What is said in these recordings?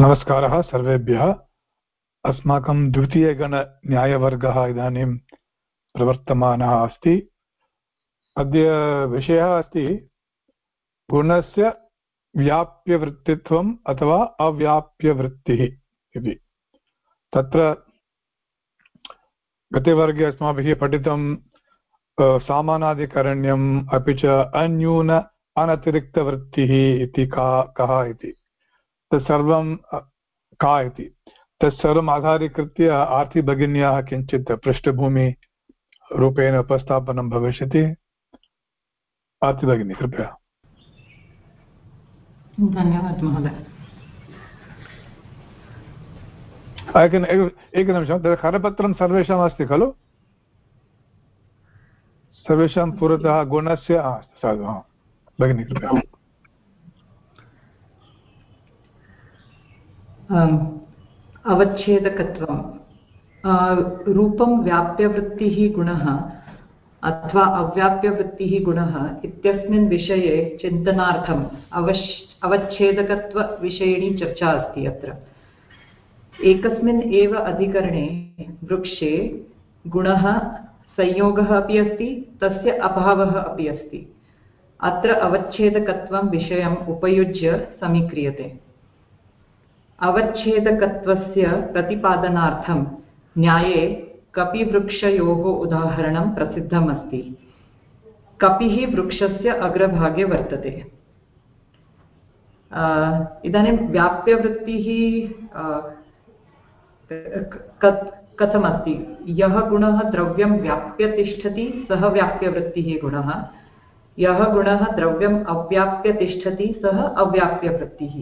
नमस्कारः, सर्वेभ्यः। अस्माकं द्वितीयगणन्यायवर्गः इदानीं प्रवर्तमानः अस्ति। अद्य विषयः अस्ति, गुणस्य व्याप्यवृत्तित्वम् अथवा अव्याप्यवृत्तिः इति। तत्र गतवर्गे अस्माभिः पठितं सामानाधिकरण्यम् अपि च अन्यून अनतिरिक्तवृत्तिः इति का, कः इति। तत्सर्वं का इति? तत्सर्वम् आधारीकृत्य आर्ति भगिन्याः किञ्चित् पृष्ठभूमिरूपेण उपस्थापनं भविष्यति। आर्ति भगिनी कृपया। धन्यवादः महोदय। एक एकनिमिषं तद् करपत्रं सर्वेषाम् अस्ति खलु? सर्वेषां पुरतः गुणस्य साधु भगिनी कृपया। अवच्छेदकत्वं रूपं व्याप्यवृत्तिः गुणः अथवा अव्याप्यवृत्तिः गुणः इत्यस्मिन् विषये चिन्तनार्थम् अवश्, अवच्छेदकत्वविषयिणी चर्चा अस्ति अत्र। एकस्मिन् एव अधिकरणे वृक्षे गुणः संयोगः अपि अस्ति, तस्य अभावः अपि अस्ति। अत्र अवच्छेदकत्वं विषयम् उपयुज्य समीक्रियते। अवच्छेदकत्वस्य प्रतिपादनार्थं न्याये कपिवृक्षयोः उदाहरणं प्रसिद्धम् अस्ति कपिः वृक्षस्य अग्रभागे वर्तते। इदानीं व्याप्यवृत्तिः कथमस्ति? यः गुणः द्रव्यं व्याप्य तिष्ठति सः व्याप्यवृत्तिः गुणः। यः गुणः द्रव्यम् अव्याप्य तिष्ठति सः अव्याप्यवृत्तिः।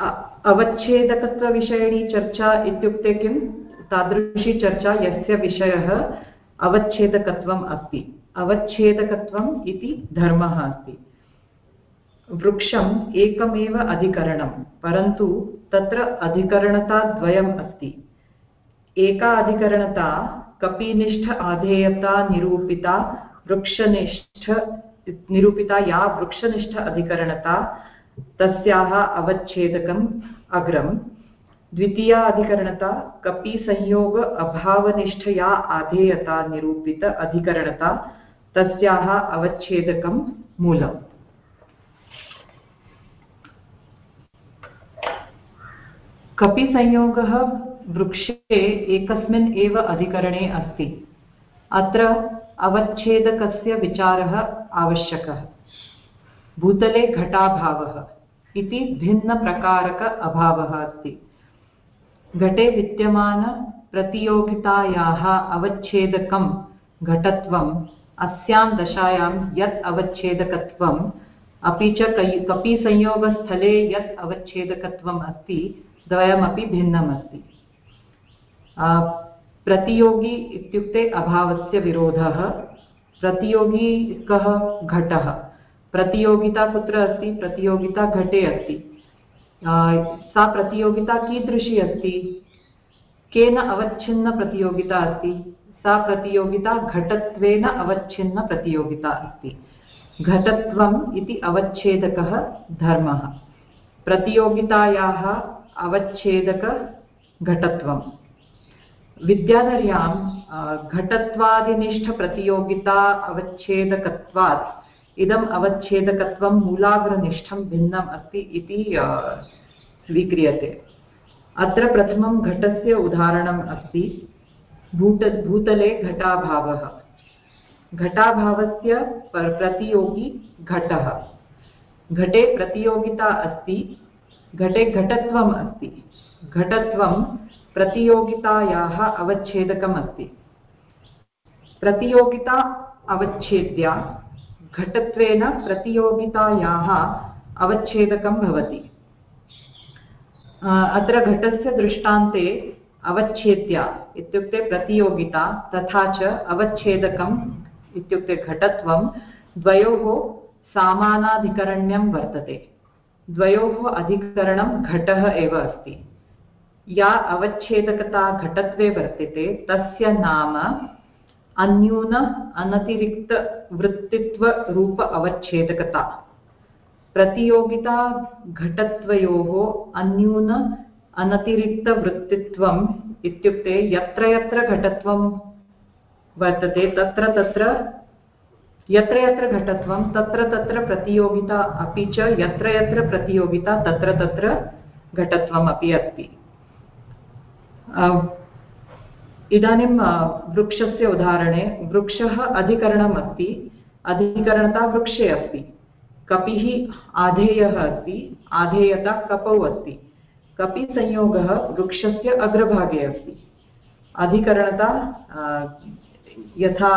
अवच्छेदकत्वविषयिणी चर्चा इत्युक्ते किं? तादृशी चर्चा यस्य विषयः अवच्छेदकत्वम् अस्ति। अवच्छेदकत्वम् इति धर्मः अस्ति। वृक्षम् एकमेव अधिकरणं परन्तु तत्र अधिकरणताद्वयम् अस्ति। एका अधिकरणता, कपिनिष्ठ आधेयता निरूपिता वृक्षनिष्ठ, निरूपिता या वृक्षनिष्ठ अधिकरणता तस्याः अवच्छेदकम् अग्रम्। द्वितीया अधिकरणता कपिसंयोग अभावनिष्ठया आधेयता निरूपित अधिकरणता, तस्याः अवच्छेदकं मूलम्। कपिसंयोगः वृक्षे एकस्मिन् एव अधिकरणे अस्ति। अत्र अवच्छेदकस्य विचारः आवश्यकः। भूतले घटाभावः इति भिन्नप्रकारक अभावः अस्ति। घटे विद्यमानप्रतियोगितायाः अवच्छेदकं घटत्वम्, अस्यां दशायां यत् अवच्छेदकत्वम्, अपि च कपिसंयोगस्थले यत् अवच्छेदकत्वम् अस्ति, द्वयमपि भिन्नम् अस्ति प्रतियोगी इत्युक्ते अभावस्य विरोधः, प्रतियोगी कः? घटः। प्रतियोगिता कुत्र अस्ति? प्रतियोगिता घटे अस्ति। सा प्रतियोगिता कीदृशी अस्ति? केन अवच्छिन्नप्रतियोगिता अस्ति? सा प्रतियोगिता घटत्वेन अवच्छिन्नप्रतियोगिता अस्ति। घटत्वम् इति अवच्छेदकः धर्मः। प्रतियोगितायाः अवच्छेदकघटत्वम् विद्याधर्यां घटत्वादिनिष्ठप्रतियोगिता अवच्छेदकत्वात् इदम् अवच्छेदकत्वं मूलाग्रनिष्ठं भिन्नम् अस्ति इति स्वीक्रियते। अत्र प्रथमं घटस्य उदाहरणम् अस्ति, भूत, भूतले घटाभावः। घटाभावस्य प्रतियोगी घटः। घटे प्रतियोगिता अस्ति, घटे घटत्वम् अस्ति। घटत्वं प्रतियोगितायाः अवच्छेदकम् अस्ति। प्रतियोगिता अवच्छेद्या घटत्वेन प्रतियोगितायाः अवच्छेदकं भवति। अत्र घटस्य दृष्टान्ते अवच्छेद्या इत्युक्ते प्रतियोगिता तथा च अवच्छेदकम् इत्युक्ते घटत्वं द्वयोः सामानाधिकरण्यं वर्तते। द्वयोः अधिकरणं घटः एव अस्ति। या अवच्छेदकता घटत्वे वर्तते तस्य नाम अन्यून अनतिरिक्तवृत्तित्वरूप अवच्छेदकता प्रतियोगिता घटत्वयोः अन्यून अनतिरिक्तवृत्तित्वम् इत्युक्ते यत्र यत्र घटत्वं वर्तते तत्र तत्र यत्र यत्र घटत्वं तत्र तत्र प्रतियोगिता अपि च यत्र यत्र प्रतियोगिता तत्र तत्र घटत्वम् अपि अस्ति इदानीं वृक्षस्य उदाहरणे, वृक्षः अधिकरणम् अस्ति अधिकरणता वृक्षे अस्ति, कपिः आधेयः अस्ति, आधेयता कपौ अस्ति, कपिसंयोगः वृक्षस्य अग्रभागे अस्ति, अधिकरणता यथा,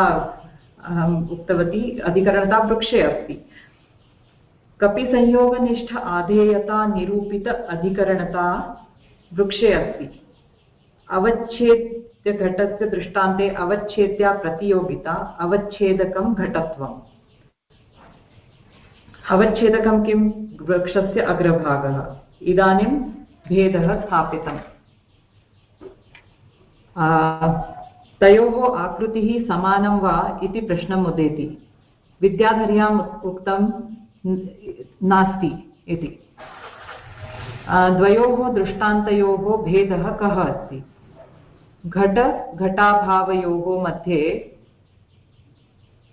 अहम् उक्तवती, अधिकरणता वृक्षे अस्ति, कपिसंयोगनिष्ठ आधेयता निरूपित अधिकरणता वृक्षे अस्ति अवच्छेद्यघटस्य दृष्टान्ते अवच्छेद्या प्रतियोगिता, अवच्छेदकं घटत्वम्। अवच्छेदकं किं? वृक्षस्य अग्रभागः। इदानीं भेदः स्थापितम्। तयोः आकृतिः समानं वा इति प्रश्नम् उदेति। विद्याधर्याम् उक्तं नास्ति इति। द्वयोः दृष्टान्तयोः भेदः कः अस्ति? घट घटाभावयोः मध्ये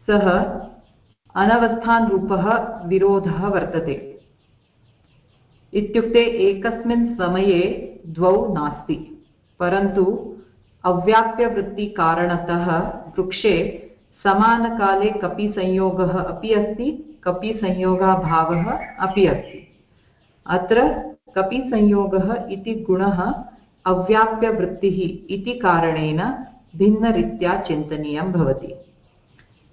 सः अनवस्थानरूपः विरोधः वर्तते। इत्युक्ते एकस्मिन् समये द्वौ नास्ति, परन्तु अव्याप्यवृत्तिकारणतः वृक्षे समानकाले कपिसंयोगः अपि अस्ति, कपिसंयोगाभावः अपि अस्ति। अत्र कपिसंयोगः इति गुणः अव्याप्यवृत्तिः इति कारणेन भिन्नरीत्या चिन्तनीयं भवति।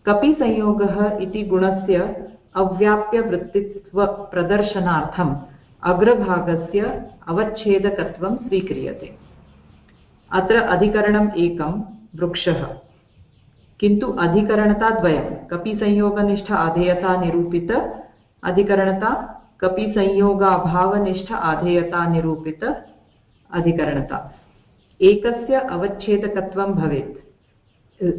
कपिसंयोगः इति गुणस्य अव्याप्यवृत्तित्वप्रदर्शनार्थम् अग्रभागस्य अवच्छेदकत्वं स्वीक्रियते। अत्र अधिकरणम् एकं, वृक्षः। किन्तु अधिकरणता द्वयं कपिसंयोगनिष्ठ आधेयता निरूपित, अधिकरणता, कपिसंयोगाभावनिष्ठ आधेयता निरूपित अधिकरणता। एकस्य अवच्छेदकत्वं भवेत्।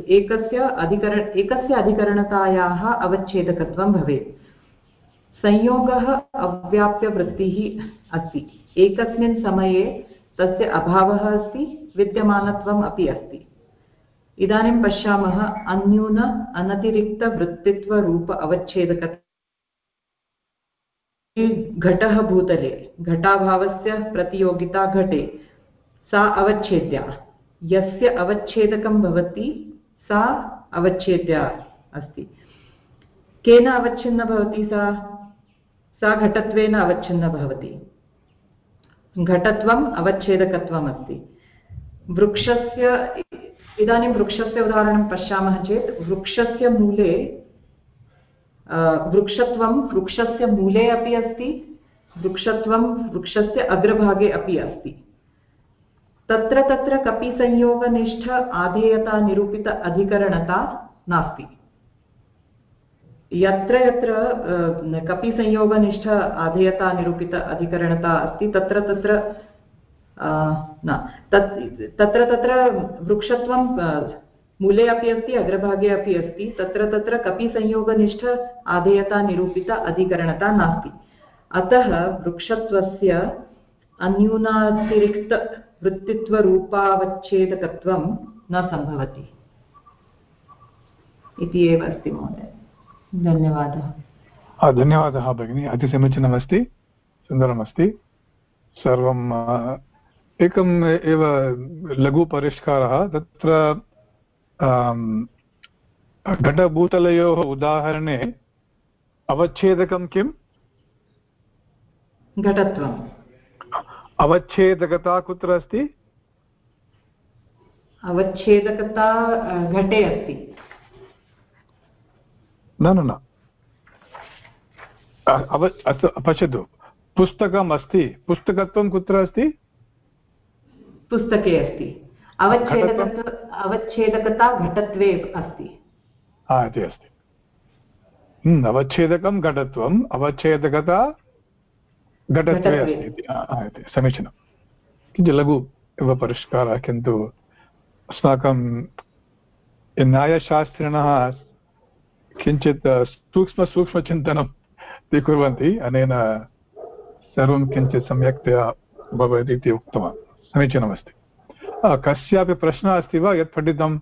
एकस्य अधिकरण, एकस्य अधिकरणतायाः अवच्छेदकत्वं भवेत्। संयोगः अव्याप्यवृत्तिः अस्ति। एकस्मिन् समये तस्य अभावः अस्ति, विद्यमानत्वम् अपि अस्ति। इदानीं पश्यामः, अन्यून, अनतिरिक्तवृत्तित्वरूप अवच्छेदक घटः भूतले, घटाभावस्य प्रतियोगिता घटे। सा अवच्छेद्या। यस्य अवच्छेदकं भवति, सा अवच्छेद्या अस्ति। केन अवच्छिन्न भवति सा? सा घटत्वेन अवच्छिन्न भवति। घटत्वम् अवच्छेदकत्वम् वृक्षस्य, इदानीं वृक्षस्य उदाहरणं पश्यामः चेत्, वृक्षस्य मूले वृक्षत्वं, वृक्षस्य मूले अपि अस्ति, वृक्षत्वं, वृक्षस्य अग्रभागे अपि अस्ति। तत्र तत्र कपिसंयोगनिष्ठ आधेयता निरूपित अधिकरणता नास्ति। यत्र यत्र कपिसंयोगनिष्ठ आधेयता निरूपित अधिकरणता अस्ति, तत्र तत्र न, तत्, तत्र तत्र वृक्षत्वं मूले अपि अस्ति, अग्रभागे अपि अस्ति, तत्र तत्र कपिसंयोगनिष्ठ, आधेयता निरूपित, अधिकरणता नास्ति। अतः वृक्षत्वस्य अन्यूनातिरिक्त वृत्तित्वरूपावच्छेदकत्वं न सम्भवति। इति एव अस्ति महोदय। धन्यवादः। धन्यवादः भगिनि। अतिसमीचीनमस्ति, सुन्दरमस्ति। सर्वं एकम् एव लघुपरिष्कारः। तत्र घटभूतलयोः उदाहरणे अवच्छेदकं किम् घटत्वम् अवच्छेदकता कुत्र अस्ति अवच्छेदकता घटे अस्ति न न न अव पश्यतु पुस्तकम् अस्ति पुस्तकत्वं कुत्र अस्ति पुस्तके अस्ति अवच्छेदकता अवच्छेदकता घटत्वे अस्ति। हा इति अस्ति। हम्म, अवच्छेदकं घटत्वम् अवच्छेदकता घटत्वे अस्ति समीचीनं। किञ्चित् लघु एव परिष्कारः किन्तु अस्माकं न्यायशास्त्रिणः किञ्चित् सूक्ष्मसूक्ष्मचिन्तनं स्वीकुर्वन्ति अनेन सर्वं किञ्चित् सम्यक्तया भवेत् इति उक्तवान्। समीचीनमस्ति। कस्यापि प्रश्नः अस्ति वा यत् पठितम्?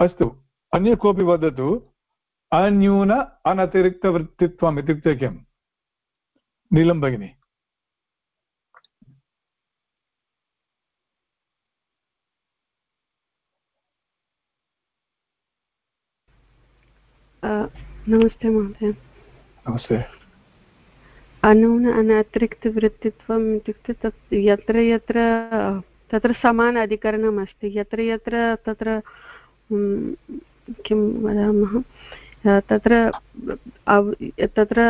अस्तु अन्य कोऽपि वदतु अन्यून अनतिरिक्तवृत्तित्वम् इत्युक्ते किम्? नीलं भगिनि। नमस्ते महोदय। नमस्ते। अनून अनतिरिक्तवृत्तित्वम् इत्युक्ते तत् यत्र यत्र, तत्र समान अधिकरणम् अस्ति, यत्र यत्र तत्र किं वदामः, तत्र तत्र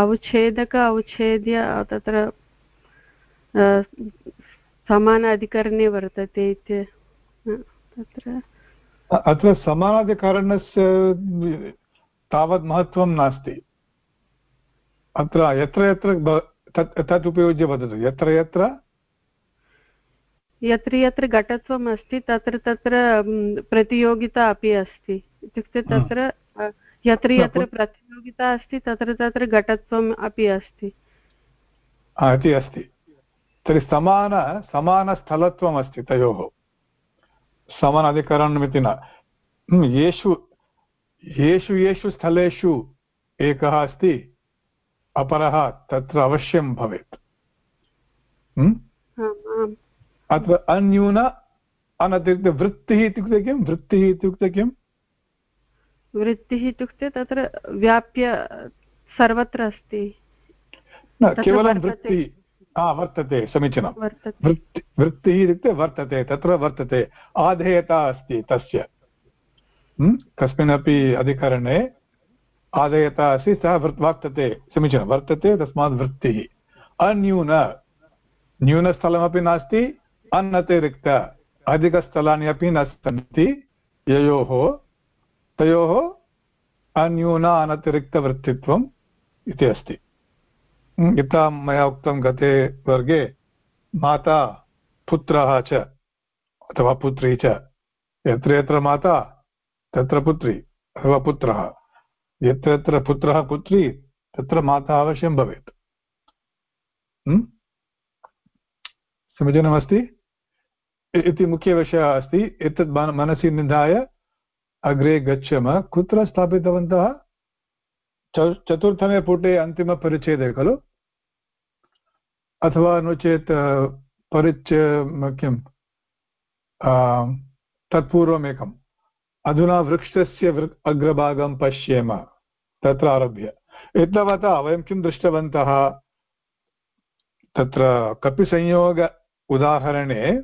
अवच्छेदक अवच्छेद्य तत्र समान अधिकरणे वर्तते इति तत्र। अत्र समानाधिकरणस्य तावत् महत्त्वं नास्ति। अत्र यत्र यत्र तत् तत् उपयुज्य वदतु। यत्र यत्र? यत्र यत्र घटत्वम् अस्ति तत्र तत्र प्रतियोगिता अपि अस्ति। इत्युक्ते तत्र यत्र यत्र प्रतियोगिता अस्ति तत्र तत्र घटत्वम् अपि अस्ति। इति अस्ति। तर्हि समान समानस्थलत्वम् अस्ति तयोः। समान अधिकरणमिति न येषु येषु येषु स्थलेषु एकः अस्ति। अपरः तत्र अवश्यं भवेत्। अत्र अन्यून अनतिरिक्तवृत्तिः इत्युक्ते किं? वृत्तिः इत्युक्ते किम् वृत्तिः इत्युक्ते तत्र व्याप्य सर्वत्र अस्ति। न केवलं वृत्तिः। हा वर्तते समीचीनं। वृत्ति वृत्तिः इत्युक्ते वर्तते तत्र वर्तते आधेयता अस्ति तस्य। कस्मिन्नपि अधिकरणे आधेयता अस्ति सः वर्तते। समीचीनं, वर्तते तस्मात् वृत्तिः। अन्यून, न्यूनस्थलमपि नास्ति अनतिरिक्त अधिकस्थलानि अपि न सन्ति, ययोः, तयोः अन्यून अनतिरिक्तवृत्तित्वम् इति अस्ति। यथा मया उक्तं गते वर्गे माता, पुत्रः च, अथवा पुत्री च, यत्र यत्र माता, तत्र पुत्री, अथवा पुत्रः। यत्र यत्र पुत्रः पुत्री, तत्र माता अवश्यं भवेत्। समीचीनमस्ति? इति मुख्यविषयः अस्ति। एतत् मनसि निधाय अग्रे गच्छामः। कुत्र स्थापितवन्तः? चतुर्थमे पुटे अन्तिमपरिच्छेदे, खलु? अथवा नो चेत् परिच्छ किं तत्पूर्वमेकम्। अधुना वृक्षस्य वृ, अग्रभागं पश्येम। तत्र आरभ्य। एतावता वयं किं दृष्टवन्तः? तत्र कपिसंयोग उदाहरणे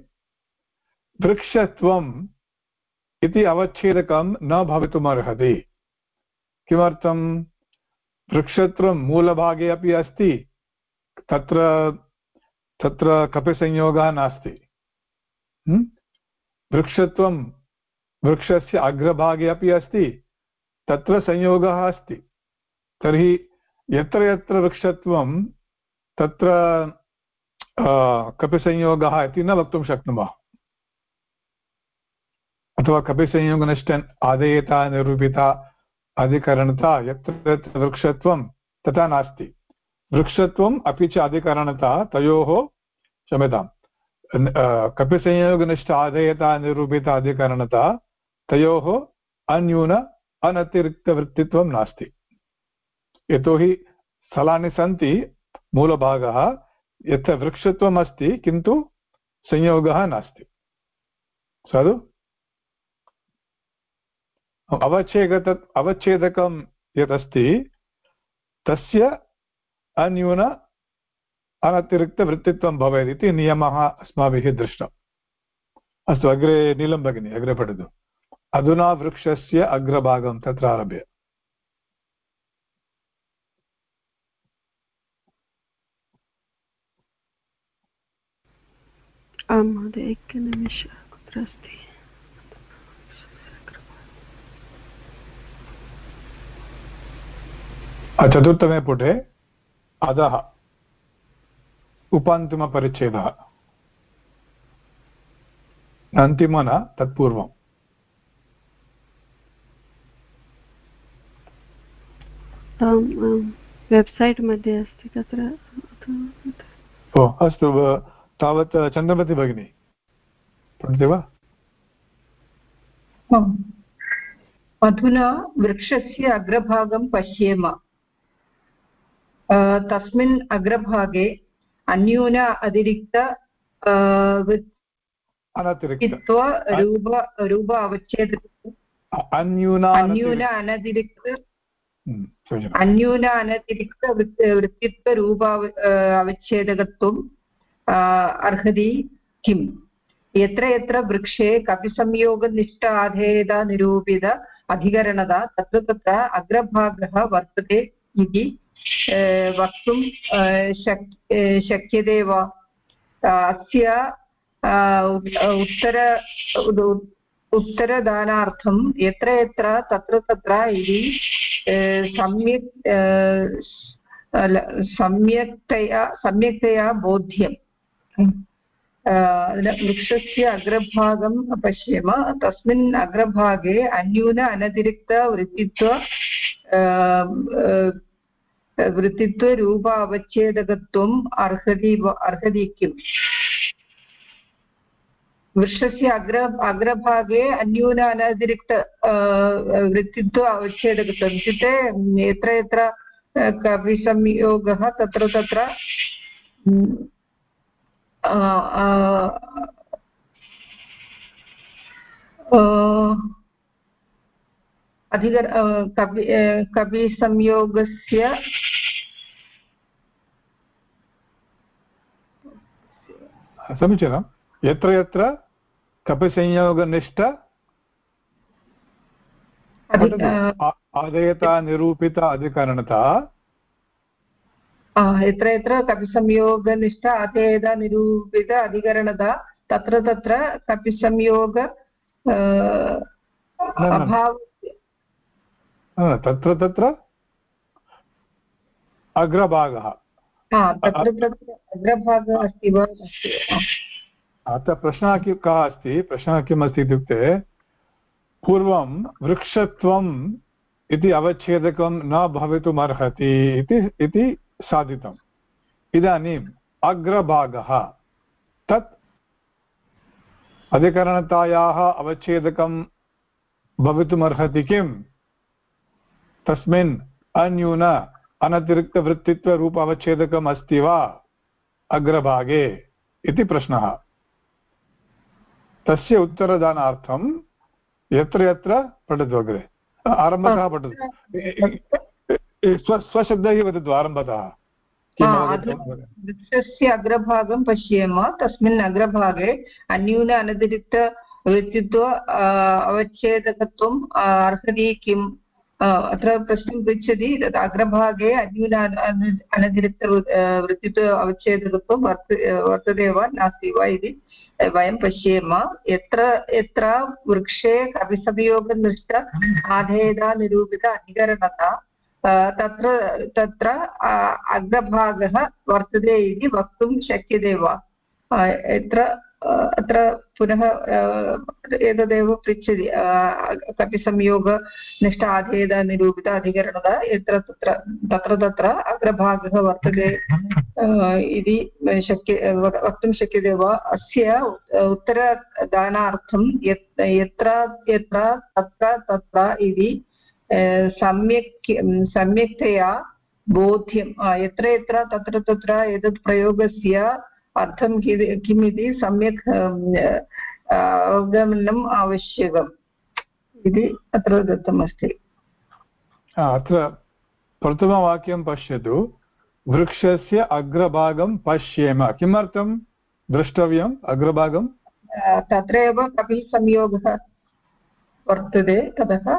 वृक्षत्वम् इति अवच्छेदकं न भवितुमर्हति। किमर्थं? वृक्षत्वं मूलभागे अपि अस्ति, तत्र तत्र कपिसंयोगः नास्ति। वृक्षत्वं, वृक्षस्य अग्रभागे अपि अस्ति, तत्र संयोगः अस्ति। तर्हि यत्र यत्र वृक्षत्वं तत्र कपिसंयोगः इति न वक्तुं शक्नुमः। अथवा कपिसंयोगनिष्ठ आदेयता, निरूपिता, अधिकरणता, यत्र यत्र वृक्षत्वं तथा नास्ति। वृक्षत्वम् अपि च अधिकरणता, तयोः क्षम्यतां कपिसंयोगनिष्ठ आदेयता, निरूपिता अधिकरणता, तयोः अन्यून अनतिरिक्तवृत्तित्वं नास्ति। यतोहि स्थलानि सन्ति, मूलभागः, यत्र वृक्षत्वम् अस्ति किन्तु संयोगः नास्ति। साधु? अवच्छेदक अवच्छेदकं यदस्ति, तस्य अन्यून अनतिरिक्तवृत्तित्वं भवेत् इति नियमः अस्माभिः दृष्टम्। अस्तु, अग्रे नीलं भगिनि, अग्रे पठतु। अधुना वृक्षस्य अग्रभागं तत्र आरभ्य। आं महोदय एकनिमिषः कुत्र अस्ति चतुर्थमे पुटे अधः। उपान्तिमपरिच्छेदः अन्तिम न तत्पूर्वम्। वेब्सैट् मध्ये अस्ति तत्र? ओ अस्तु तावत् चन्द्रमति भगिनी। पठति वा? अधुना वृक्षस्य अग्रभागं पश्येम। तस्मिन् अग्रभागे अन्यून अतिरिक्त रूप रूप अवच्छेद अन्यून अन्यून अनतिरिक्त। अन्यून अनतिरिक्त वृत्तित्वरूप अवच्छेदकत्वम् अर्हति किम् यत्र यत्र वृक्षे कपिसंयोगनिष्ठ आधेयता अधिकरणता तत्र तत्र अग्रभागः वर्तते इति वक्तुं शक् शक्यते वा अस्य उत्तर उत्तरदानार्थं यत्र यत्र तत्र तत्र इति सम्यक् सम्यक्तया सम्यक्तया बोध्यम् वृक्षस्य अग्रभागं पश्येम, तस्मिन् अग्रभागे अन्यून अनतिरिक्तवृत्तित्व वृत्तित्वरूप अवच्छेदकत्वम् अर्हति अर्हति किम्? वृक्षस्य अग्र, अग्रभागे अन्यून अनतिरिक्त वृत्तित्व अवच्छेदकत्वम् इत्युक्ते यत्र यत्र कविसंयोगः तत्र तत्र अधिकर कवि कविसंयोगस्य समीचीनं। यत्र यत्र कपिसंयोगनिष्ठ आदयता निरूपित अधिकरणता। यत्र यत्र कपिसंयोगनिष्ठ अतेद निरूपित अधिकरणता तत्र तत्र कपिसंयोग अभाव तत्र तत्र अग्रभागः अग्रभागः अस्ति वा अत्र प्रश्नः किं कः अस्ति प्रश्नः किम् अस्ति इत्युक्ते पूर्वं वृक्षत्वम् इति अवच्छेदकं न भवितुमर्हति इति साधितम्। इदानीम् अग्रभागः। तत् अधिकरणतायाः अवच्छेदकं भवितुमर्हति किम् तस्मिन् अन्यून अनतिरिक्तवृत्तित्वरूप अवच्छेदकम् अस्ति वा? अग्रभागे इति प्रश्नः। तस्य उत्तरदानार्थं यत्र यत्र पठतु अग्रे। आरम्भतः पठतु। स्व स्वशब्दैः वदतु आरम्भतः वृक्षस्य अग्रभागं पश्येम तस्मिन् अग्रभागे अन्यून अनतिरिक्त व्यक्तित्व अवच्छेदकत्वम् अर्हति किम् अत्र प्रश्नं पृच्छति तत् अग्रभागे अन्यून अनतिरिक्त वृत्तित्व अवच्छेदकत्वं वर्त वर्तते वा नास्ति वा इति वयं पश्येम। यत्र यत्र वृक्षे कविसंयोगनिष्ठ आधेयता निरूपित अधिकरणता तत्र तत्र अग्रभागः वर्तते इति वक्तुं शक्यते वा? यत्र अत्र पुनः एतदेव पृच्छति कपिसंयोगनिष्ठ आधेयद निरूपित अधिकरणता यत्र तत्र तत्र तत्र अग्रभागः वर्तते इति शक्य वक्तुं शक्यते वा? अस्य उत्तरदानार्थं यत्, यत्र यत्र, तत्र तत्र इति सम्यक् सम्यक्तया बोध्यं यत्र यत्र तत्र तत्र एतत् प्रयोगस्य अर्थं किम् इति सम्यक् अवगमनम् आवश्यकम् इति अत्र दत्तमस्ति अत्र प्रथमवाक्यं पश्यतु वृक्षस्य अग्रभागं पश्येम किमर्थं द्रष्टव्यम् अग्रभागं तत्रैव कपिः संयोगः वर्तते ततः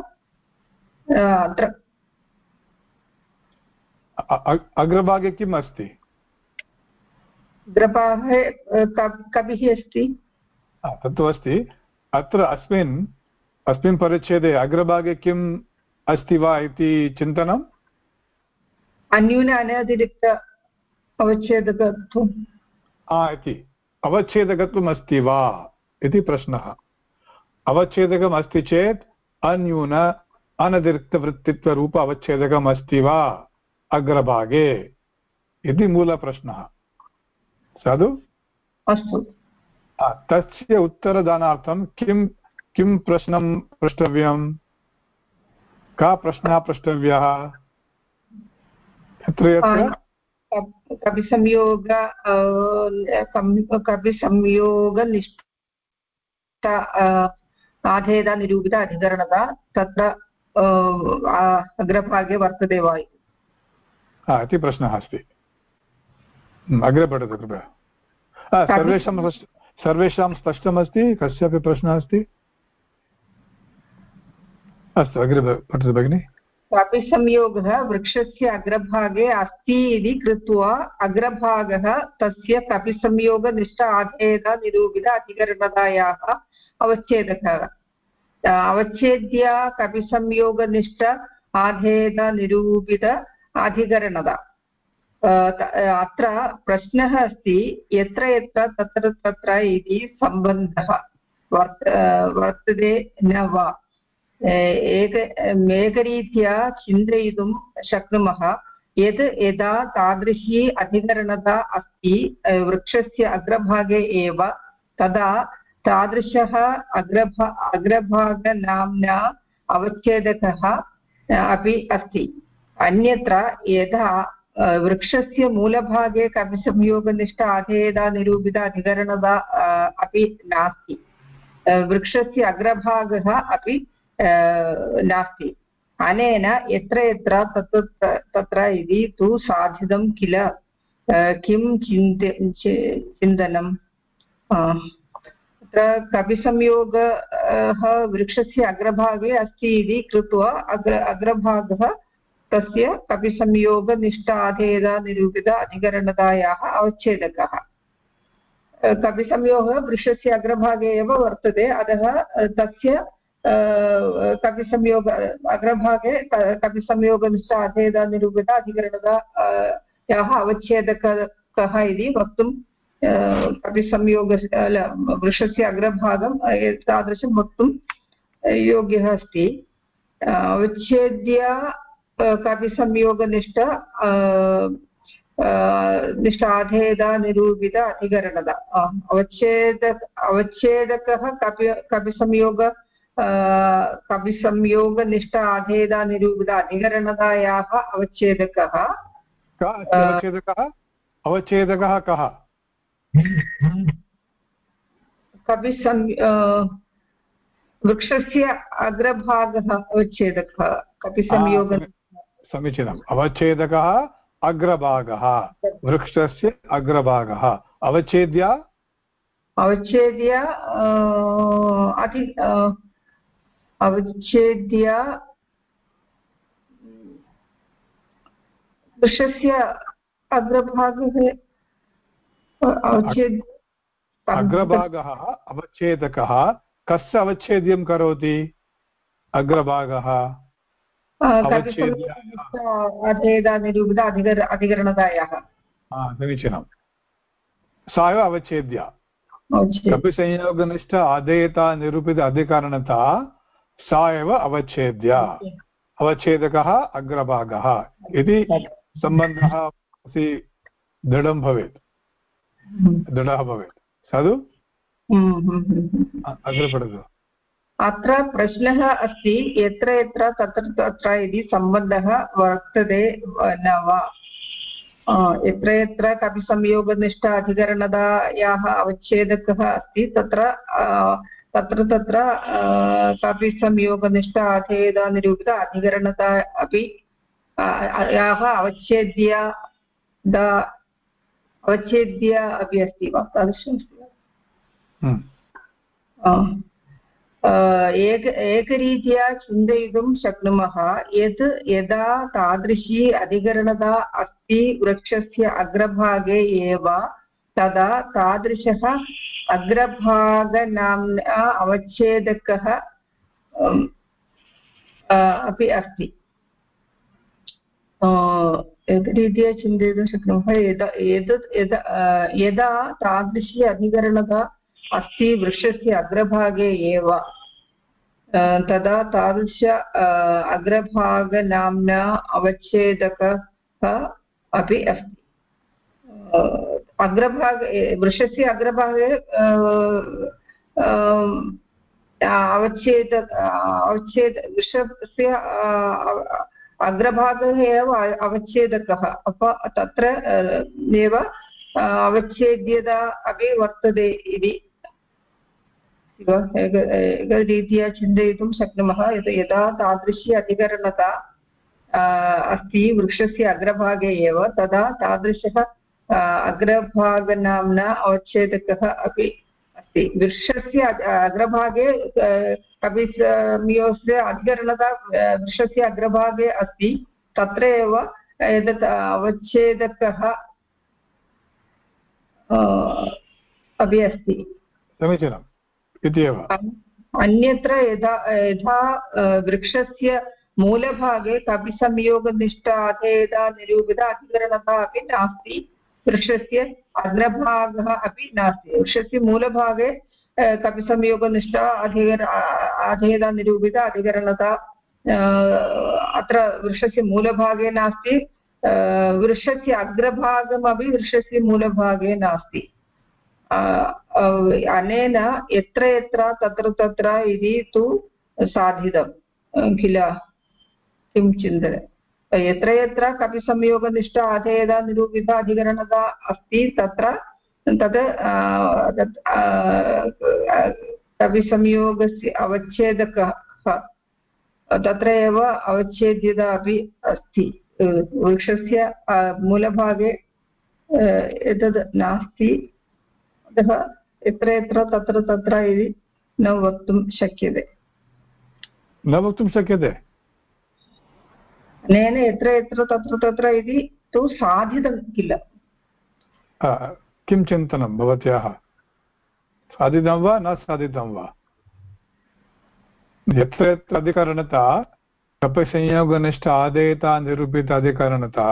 अत्र अग्रभागे किम् अस्ति? अग्रभागे कविः अस्ति। तत्तु अस्ति। अत्र अस्मिन् अस्मिन् परिच्छेदे अग्रभागे किम् अस्ति वा इति चिन्तनम्? अन्यून अनतिरिक्त अवच्छेदकत्वम्। आ इति। अवच्छेदकत्वम् अस्ति वा? इति प्रश्नः। अवच्छेदकम् अस्ति चेत् अन्यून अनतिरिक्तवृत्तित्वरूप अवच्छेदकम् अस्ति वा? अग्रभागे। इति मूलप्रश्नः साधु? अस्तु। तस्य उत्तरदानार्थं किं किं प्रश्नं प्रष्टव्यं का प्रश्नः प्रष्टव्यः? यत्र यत्र? कविसंयोग कविसंयोगनिष्ठ आधेयनिरूपित अधिकरणता तत्र अग्रभागे वर्तते वा? इति प्रश्नः अस्ति। अग्रे पठतु कृपया। सर्वेषां सर्वेषां स्पष्टमस्ति कस्यापि प्रश्नः अस्ति? अस्तु अग्रे पठतु भगिनि। कपिसंयोगः वृक्षस्य अग्रभागे अस्ति इति कृत्वा अग्रभागः तस्य कपिसंयोगनिष्ठ आधेयत निरूपित अधिकरणतायाः अवच्छेदकः। अवच्छेद्य कपिसंयोगनिष्ठ आधेयत निरूपित अधिकरणता। अत्र प्रश्नः अस्ति, यत्र यत्र तत्र तत्र इति सम्बन्धः। वर्त वर्तते न वा। एक एकरीत्या चिन्तयितुं शक्नुमः, यत् यदा तादृशी अधिकरणता अस्ति वृक्षस्य अग्रभागे एव, तदा तादृशः अग्रभा, अग्रभागनाम्ना अवच्छेदकः अपि अस्ति। अन्यत्र यदा वृक्षस्य मूलभागे कविसंयोगनिष्ठ आधेयता, निरूपित, अधिकरणता अपि नास्ति। वृक्षस्य अग्रभागः अपअपि नास्ति। अनेन यत्र यत्र तत्र तत्र इति तु साधितं किल? किं चिन्त चिन्तनं तत्र कविसंयोगः वृक्षस्य अग्रभागे अस्ति इति कृत्वा अग्र, अग्रभागः तस्य कविसंयोगनिष्ठाधेयनिरूपित अधिकरणतायाः अवच्छेदकः। कविसंयोगः वृक्षस्य अग्रभागे एव वर्तते, अतः तस्य कविसंयोग, अग्रभागे कविसंयोगनिष्ठ अधेयनिरूपित अधिकरणता याः अवच्छेदकः इति वक्तुं कविसंयोग वृक्षस्य अग्रभागं तादृशं वक्तुं योग्यः अस्ति। अवच्छेद्य कविसंयोगनिष्ठ निष्ठाधेयता निरूपित अधिकरणता अवच्छेद, अवच्छेदकः कपि कविसंयोग कविसंयोगनिष्ठ आधेयता निरूपित अधिकरणतायाः अवच्छेदकः। अवच्छेदकः? अवच्छेदकः कः? कविसं वृक्षस्य अग्रभागः अवच्छेदकः कपिसंयोग समीचीनम्। अवच्छेदकः अग्रभागः वृक्षस्य अग्रभागः। अवच्छेद्य? अवच्छेद्य अति अवच्छेद्य वृक्षस्य अग्रभागः अग्रभागः अवच्छेदकः कस्य अवच्छेद्यं करोति? अग्रभागः। अधिकरणतायाः। समीचीनं सा एव अवच्छेद्य। कपिसंयोगनिष्ठ अधेयता निरूपित अधिकरणता सा एव अवच्छेद्य। अवच्छेदकः अग्रभागः। इति सम्बन्धः दृढं भवेत्। दृढः भवेत् साधु अग्रे पठतु अत्र प्रश्नः अस्ति यत्र यत्र तत्र तत्र इति सम्बन्धः वर्तते न वा यत्र यत्र कविसंयोगनिष्ठ अधिकरणतायाः अवच्छेदकः अस्ति तत्र तत्र तत्र कविसंयोगनिष्ठ अधेयतानिरूपित अधिकरणता अपि याः अवच्छेद्य अवच्छेद्य अपि अस्ति वा? तादृशमस्ति वा एक एकरीत्या चिन्तयितुं शक्नुमः यत् यदा तादृशी अधिकरणता अस्ति वृक्षस्य अग्रभागे एव तदा तादृशः अग्रभागनाम्ना अवच्छेदकः अपि अस्ति। एकरीत्या चिन्तयितुं शक्नुमः। यदा एतत् यदा तादृशी अधिकरणता अस्ति वृक्षस्य अग्रभागे एव तदा तादृश अग्रभागनाम्ना अवच्छेदकः अपि अस्ति। अग्रभागे वृषस्य अग्रभागे अवच्छेद अवच्छेद वृषस्य अग्रभागः एव अवच्छेदकः। अप तत्र एव अवच्छेद्यता अपि वर्तते इति। एकरीत्या चिन्तयितुं शक्नुमः। यत् यदा तादृशी अधिकरणता अस्ति, वृक्षस्य अग्रभागे एव, तदा तादृशः अग्रभागनाम्ना अवच्छेदकः अपि अस्ति। वृक्षस्य अग्रभागे कपिसंयोगस्य अधिकरणता वृक्षस्य अग्रभागे अस्ति। तत्र एव एतत् अवच्छेदकः अपि अस्ति। समीचीनम्। इति एव अन्यत्र यदा यथा वृक्षस्य मूलभागे कपिसंयोगनिष्ठा अधेदा निरूपिता अधिकरणता अपि नास्ति। वृक्षस्य अग्रभागः अपि नास्ति। वृक्षस्य मूलभागे कपिसंयोगनिष्ठा अधिकर अधेदा निरूपिता, अधिकरणता अत्र वृक्षस्य मूलभागे नास्ति। वृक्षस्य अग्रभागमपि वृक्षस्य मूलभागे नास्ति। अनेन यत्र यत्र, तत्र तत्र इति तु साधितं किल? किं चिन्तय यत्र यत्र कपिसंयोगनिष्ठा अधेयता निरूपिता अधिकरणता अस्ति, तत्र तत् कविसंयोगस्य अवच्छेदकः तत्र एव अवच्छेद्यता अपि अस्ति। वृक्षस्य मूलभागे एतद् नास्ति। अतः यत्र यत्र तत्र तत्र इति न वक्तुं शक्यते। न वक्तुं शक्यते? अनेन यत्र यत्र तत्र तत्र इति तु साधितं किल? किं चिन्तनं भवत्याः? साधितं वा न साधितं वा? यत्र यत्र अधिकरणता कपसंयोगनिष्ठ आदेयता निरूपित अधिकरणता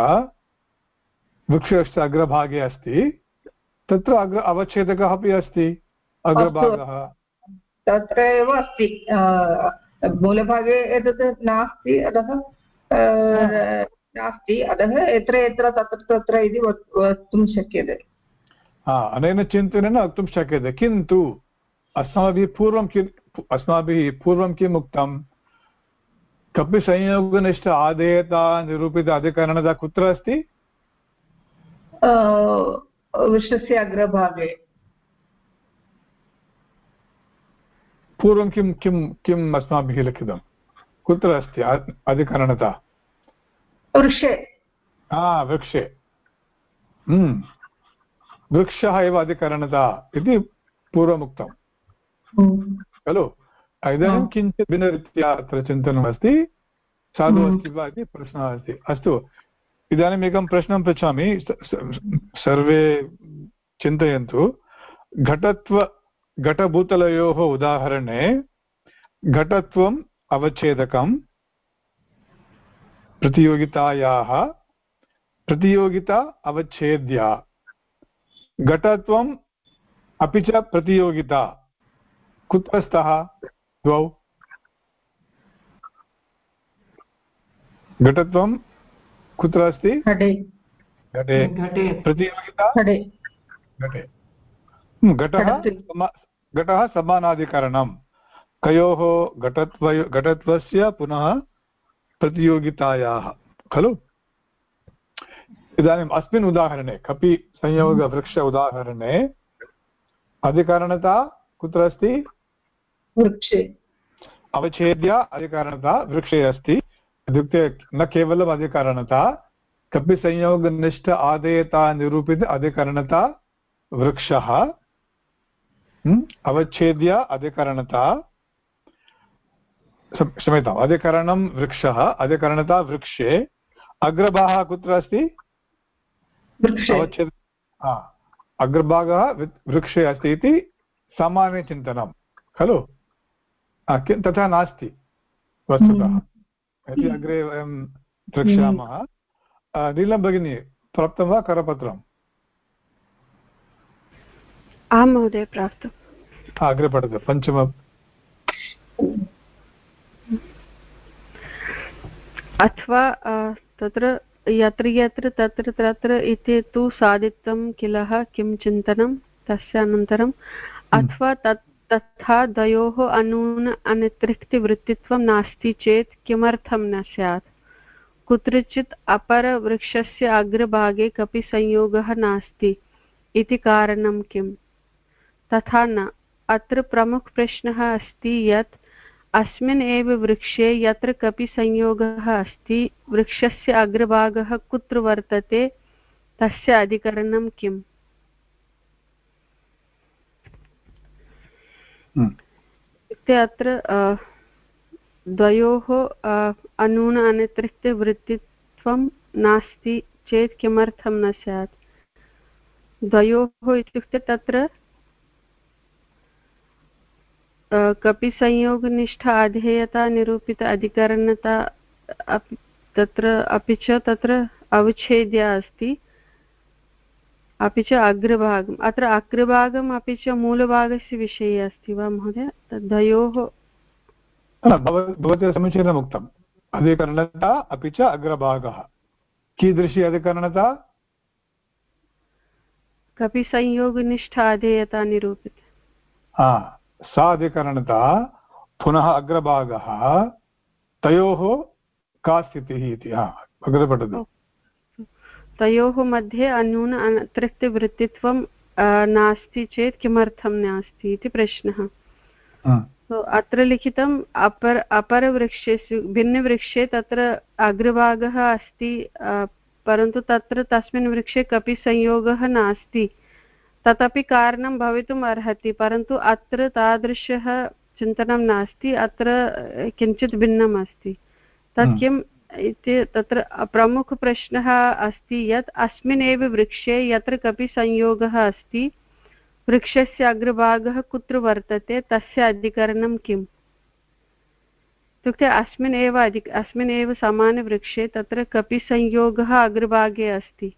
वृक्षस्य अग्रभागे अस्ति तत्र अग्र अवच्छेदकः अपि अस्ति अग्रभागः। तत्र एव अस्ति। मूलभागे एतत् नास्ति अतः नास्ति अतः यत्र यत्र तत्र तत्र इति वक्तुं शक्यते अनेन चिन्तनेन वक्तुं शक्यते किन्तु अस्माभिः पूर्वं किम् अस्माभिः पूर्वं किम् उक्तं कपिसंयोगनिष्ठ आदेयता निरूपित अधिकरणता कुत्र अस्ति वृक्षस्य अग्रभागे पूर्वं किं किं किम् अस्माभिः लिखितं कुत्र अस्ति अधिकरणता। वृक्षे। हा वृक्षे। हम्म। वृक्षः एव अधिकरणता इति पूर्वमुक्तं। हम्म। खलु? इदानीं किञ्चित् भिन्नरीत्या अत्र चिन्तनमस्ति साधु हम्म। अस्ति वा इति प्रश्नः अस्ति। अस्तु इदानीम् एकं प्रश्नं पृच्छामि। सर्वे चिन्तयन्तु। घटत्व घटभूतलयोः उदाहरणे घटत्वम् अवच्छेदकं प्रतियोगितायाः प्रतियोगिता अवच्छेद्या। घटत्वम् अपि च प्रतियोगिता। कुत्र स्तः द्वौ। घटत्वं कुत्र अस्ति? घटे। प्रतियोगिता? घटे। घटः। घटः समानाधिकरणं कयोः घटत्वयो घटत्वस्य पुनः प्रतियोगितायाः। खलु? इदानीम् अस्मिन् उदाहरणे कपि संयोगवृक्ष उदाहरणे अधिकरणता कुत्र अस्ति? वृक्षे। अवच्छेद्य अधिकरणता वृक्षे अस्ति। इत्युक्ते न केवलम् अधिकरणता कपिसंयोगनिष्ठ आदेयता निरूपित अधिकरणता वृक्षः। अवच्छेद्य अधिकरणता क्षम्यताम् अधिकरणं वृक्षः। अधिकरणता वृक्षे। अग्रभागः कुत्र अस्ति? अवच्छेद अग्रभागः वृक्षे अस्ति इति सामान्यचिन्तनं खलु? तथा नास्ति वस्तुतः। हम्म। यदि अग्रे वयं द्रक्ष्यामः नीलं भगिनी प्राप्तं वा करपत्रम् आं महोदय प्राप्तम्। अग्रे पठतु। पञ्चम अथवा तत्र यत्र यत्र तत्र तत्र इति तु साधितं किल किं चिन्तनं तस्य अनन्तरम् हम्म। अथवा तत् तथा द्वयोः अनून अनतिरिक्तिवृत्तित्वं नास्ति चेत् किमर्थं न स्यात्? कुत्रचित् अपरवृक्षस्य अग्रभागे कपि संयोगः नास्ति इति कारणं किम्? तथा न। अत्र प्रमुखप्रश्नः अस्ति यत् अस्मिन् एव वृक्षे यत्र कपि संयोगः अस्ति वृक्षस्य अग्रभागः कुत्र वर्तते तस्य अधिकरणं किम् हम्म। इत्युक्ते अत्र द्वयोः अनून अनतिरिक्तवृत्तित्वं नास्ति चेत् किमर्थं न स्यात् द्वयोः इत्युक्ते तत्र कपिसंयोगनिष्ठ अधेयता निरूपित अधिकरणता अपि तत्र अपि च तत्र अवच्छेद्या अस्ति। अपि च अग्रभागम् अत्र अग्रभागम् अपि च मूलभागस्य विषये अस्ति वा महोदय? द्वयोः भवती समीचीनम् उक्तम्। अधिकरणता अपि च अग्रभागः। कीदृशी अधिकरणता? कपिसंयोगनिष्ठ अधेयता निरूपित। सा अधिकरणता पुनः अग्रभागः तयोः का स्थितिः इति हा अग्रे पठतु तयोः मध्ये अन्यून अतिरिक्तवृत्तित्वं नास्ति चेत् किमर्थं नास्ति इति प्रश्नः। तो अत्र लिखितम् अपर अपरवृक्षेषु भिन्नवृक्षे तत्र अग्रभागः अस्ति परन्तु तत्र तस्मिन् वृक्षे कपि संयोगः नास्ति। तदपि कारणं भवितुम् अर्हति परन्तु अत्र तादृशः चिन्तनं नास्ति अत्र किञ्चित् भिन्नम् अस्ति। तत् हम्म। किम् इति तत्र प्रमुखप्रश्नः अस्ति यत् अस्मिन् एव वृक्षे यत्र कपि संयोगः अस्ति वृक्षस्य अग्रभागः कुत्र वर्तते तस्य अधिकरणं किम्? इत्युक्ते अस्मिन् एव अधिक अस्मिन् एव समानवृक्षे तत्र कपि संयोगः अग्रभागे अस्ति।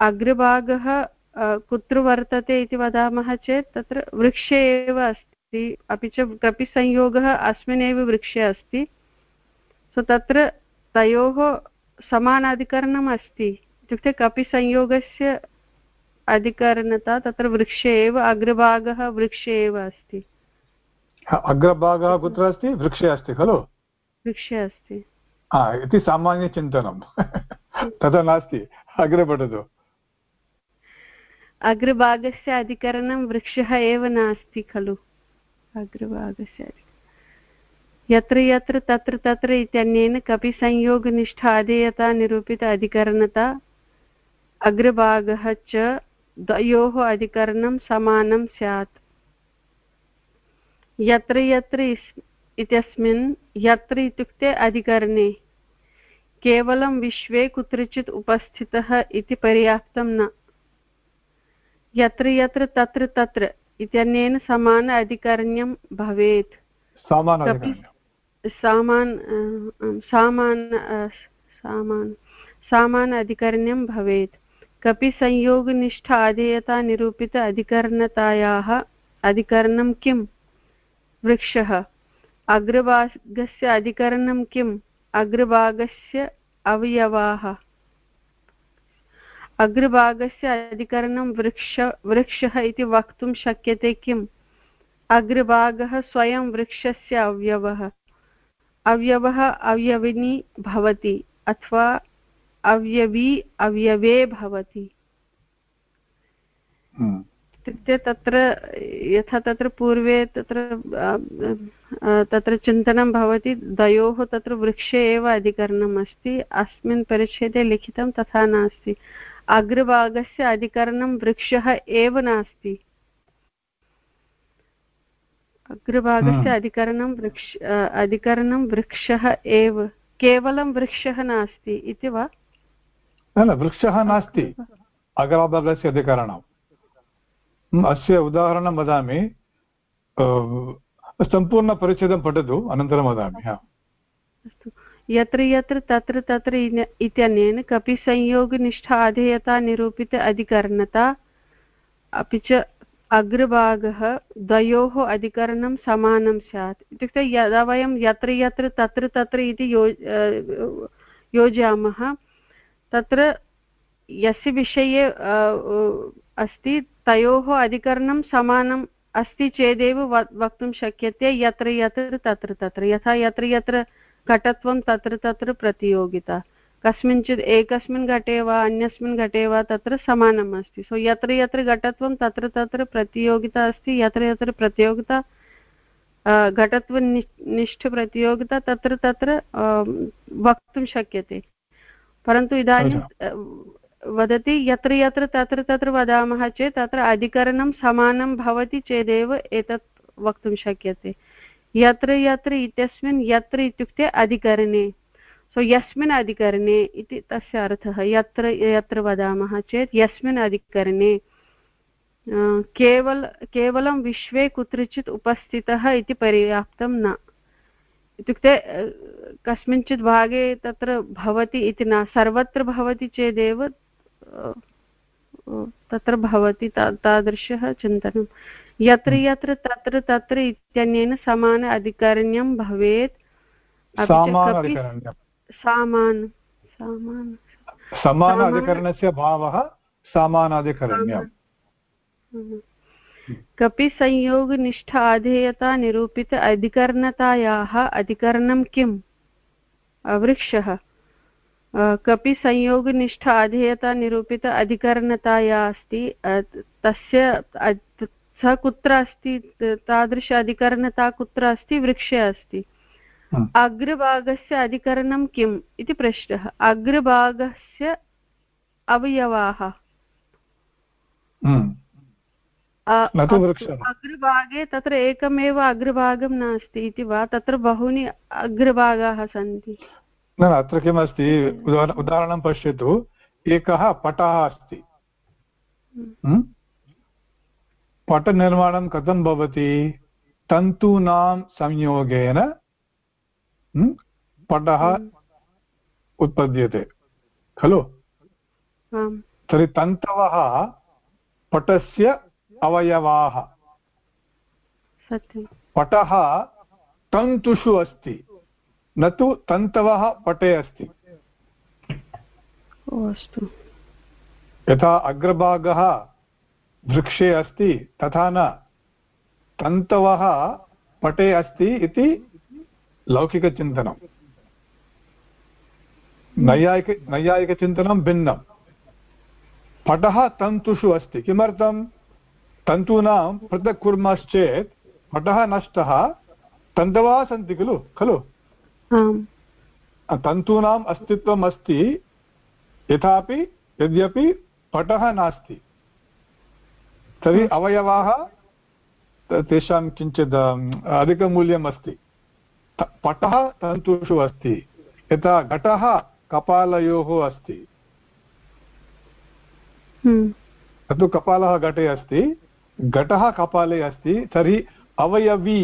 अग्रभागः कुत्र वर्तते इति वदामः चेत् तत्र वृक्षे एव अस्ति। अपि च कपिसंयोगः अस्मिन् एव वृक्षे अस्ति। सो तत्र तयोः समानाधिकरणम् अस्ति। इत्युक्ते कपिसंयोगस्य अधिकरणता तत्र वृक्षे एव अग्रभागः वृक्षे एव अस्ति। अग्रभागः कुत्र अस्ति? वृक्षे अस्ति खलु? वृक्षे अस्ति। इति सामान्यचिन्तनं तथा नास्ति। अग्रे पठतु। अग्रभागस्य अधिकरणं वृक्षः एव नास्ति खलु। अग्रभागस्य यत्र यत्र तत्र तत्र इत्यनेन कपि संयोगनिष्ठ, अधेयता, निरूपित अधिकरणता, अग्रभागः च द्वयोः अधिकरणं समानं स्यात्। यत्र यत्र इत्यस्मिन् यत्र इत्युक्ते अधिकरणे, केवलं विश्वे कुत्रचित् उपस्थितः इति पर्याप्तं न। यत्र यत्र तत्र तत्र इत्यनेन समान अधिकरण्यं भवेत्। सामान् सामान् सामान् सामान् अधिकरण्यं भवेत्। कपि संयोगनिष्ठ अधेयता निरूपित अधिकरणतायाः अधिकरणं किम् वृक्षः। अग्रभागस्य अधिकरणं किम् अग्रभागस्य अवयवाः। अग्रभागस्य अधिकरणं वृक्ष वृक्षः इति वक्तुं शक्यते किम्? अग्रभागः स्वयं वृक्षस्य अवयवः। अवयवः अवयविनी भवति अथवा अवयवी अवयवे भवति। हम्म। इत्युक्ते तत्र यथा तत्र पूर्वे तत्र तत्र चिन्तनं भवति द्वयोः तत्र वृक्षे एव अधिकरणम् अस्ति अस्मिन् परिच्छेदे लिखितं तथा नास्ति। अग्रभागस्य अधिकरणं वृक्षः एव नास्ति। अग्रभागस्य। अधिकरणं वृक्ष अधिकरणं वृक्षः एव केवलं वृक्षः नास्ति इति वा? न न वृक्षः नास्ति। अग्रभागस्य अधिकरणम् अस्य उदाहरणं वदामि। सम्पूर्णपरिच्छेदं पठतु अनन्तरं वदामि अस्तु। यत्र यत्र तत्र तत्र इत्यनेन कपि अधेयता निरूपित अधिकरणता, अपि च अग्रभागः द्वयोः अधिकरणं समानं स्यात्। इत्युक्ते यदा वयं यत्र यत्र तत्र तत्र इति यो योजयामः, तत्र यस्य विषये अस्ति तयोः अधिकरणं समानम् अस्ति चेदेव वक्तुं शक्यते यत्र यत्र तत्र तत्र। यथा यत्र यत्र घटत्वं तत्र तत्र प्रतियोगिता। कस्मिंश्चित् एकस्मिन् घटे वा अन्यस्मिन् घटे वा तत्र समानम् अस्ति सो यत्र यत्र घटत्वं तत्र तत्र प्रतियोगिता अस्ति यत्र यत्र प्रतियोगिता घटत्वनिष्ठप्रतियोगिता तत्र तत्र वक्तुं शक्यते। परन्तु इदानीं वदति यत्र यत्र तत्र तत्र वदामः चेत् तत्र अधिकरणं समानं भवति चेदेव एतत् वक्तुं शक्यते। यत्र यत्र इत्यस्मिन् यत्र इत्युक्ते अधिकरणे सो यस्मिन् अधिकरणे इति तस्य अर्थः यत्र यत्र वदामः चेत् यस्मिन् अधिकरणे केवल केवलं विश्वे कुत्रचित् उपस्थितः इति पर्याप्तं न इत्युक्ते कस्मिंश्चित् भागे तत्र भवति इति न सर्वत्र भवति चेदेव तत्र भवति तादृशः चिन्तनं यत्र। यत्र तत्र तत्र इत्यनेन समान अधिकरण्यं भवेत्। सामान् सामान् समान अधिकरणस्य भावः समानाधिकरण्यम् कपि संयोगनिष्ठ आधेयता निरूपित अधिकरणतायाः अधिकरणं किम्? वृक्षः कपि संयोगनिष्ठ आधेयता निरूपित अधिकरणताया अस्ति तस्य सः कुत्र अस्ति तादृश अधिकरणता कुत्र अस्ति वृक्षे अस्ति। अग्रभागस्य अधिकरणं किम् इति प्रश्नः। अग्रभागस्य अवयवाः। अग्रभागे तत्र एकमेव अग्रभागं नास्ति इति वा? तत्र बहूनि अग्रभागाः सन्ति। न अत्र किमस्ति? उदाहरणं पश्यतु। एकः पटः अस्ति। हम्म। पटनिर्माणं कथं भवति? तन्तूनां संयोगेन पटः उत्पद्यते। खलु? तर्हि तन्तवः पटस्य अवयवाः। पटः तन्तुषु अस्ति न तु तन्तवः पटे अस्ति। अस्तु। यथा अग्रभागः वृक्षे अस्ति तथा न। तन्तवः पटे अस्ति इति लौकिकचिन्तनं नैयायिक नैयायिकचिन्तनं भिन्नं। पटः तन्तुषु अस्ति। किमर्थं? तन्तूनां पृथक् कुर्मश्चेत् पटः नष्टः। तन्तवः सन्ति खलु? खलु? तन्तूनाम् अस्तित्वम् अस्ति यथापि यद्यपि पटः नास्ति। तर्हि अवयवाः तेषां किञ्चित् अधिकमूल्यम् अस्ति। पटः तन्तुषु अस्ति यथा घटः कपालयोः अस्ति। तत्तु कपालः घटे अस्ति घटः कपाले अस्ति तर्हि अवयवी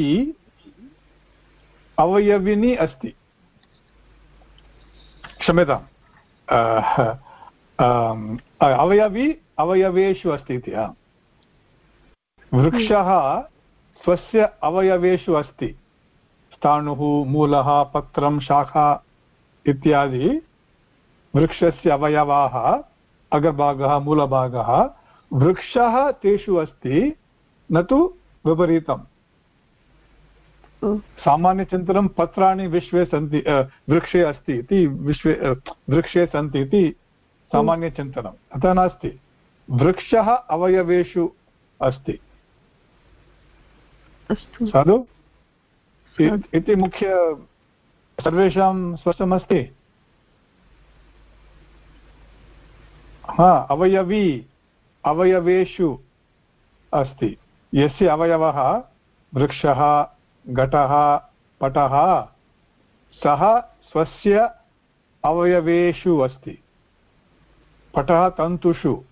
अवयविनी अस्ति। क्षम्यताम् अवयवी अवयवेषु अस्ति इति वृक्षः स्वस्य अवयवेषु अस्ति। स्थाणुः मूलः पत्रं शाखा इत्यादि वृक्षस्य अवयवाः अग्रभागः मूलभागः वृक्षः तेषु अस्ति न तु विपरीतम्। सामान्यचिन्तनं पत्राणि विश्वे सन्ति वृक्षे अस्ति इति विश्वे वृक्षे सन्ति इति सामान्यचिन्तनम्। अतः नास्ति। वृक्षः अवयवेषु अस्ति। साधु? इति मुख्य सर्वेषां स्पष्टमस्ति? हा अवयवी अवयवेषु अस्ति। यस्य अवयवः वृक्षः घटः पटः सः स्वस्य अवयवेषु अस्ति। पटः तन्तुषु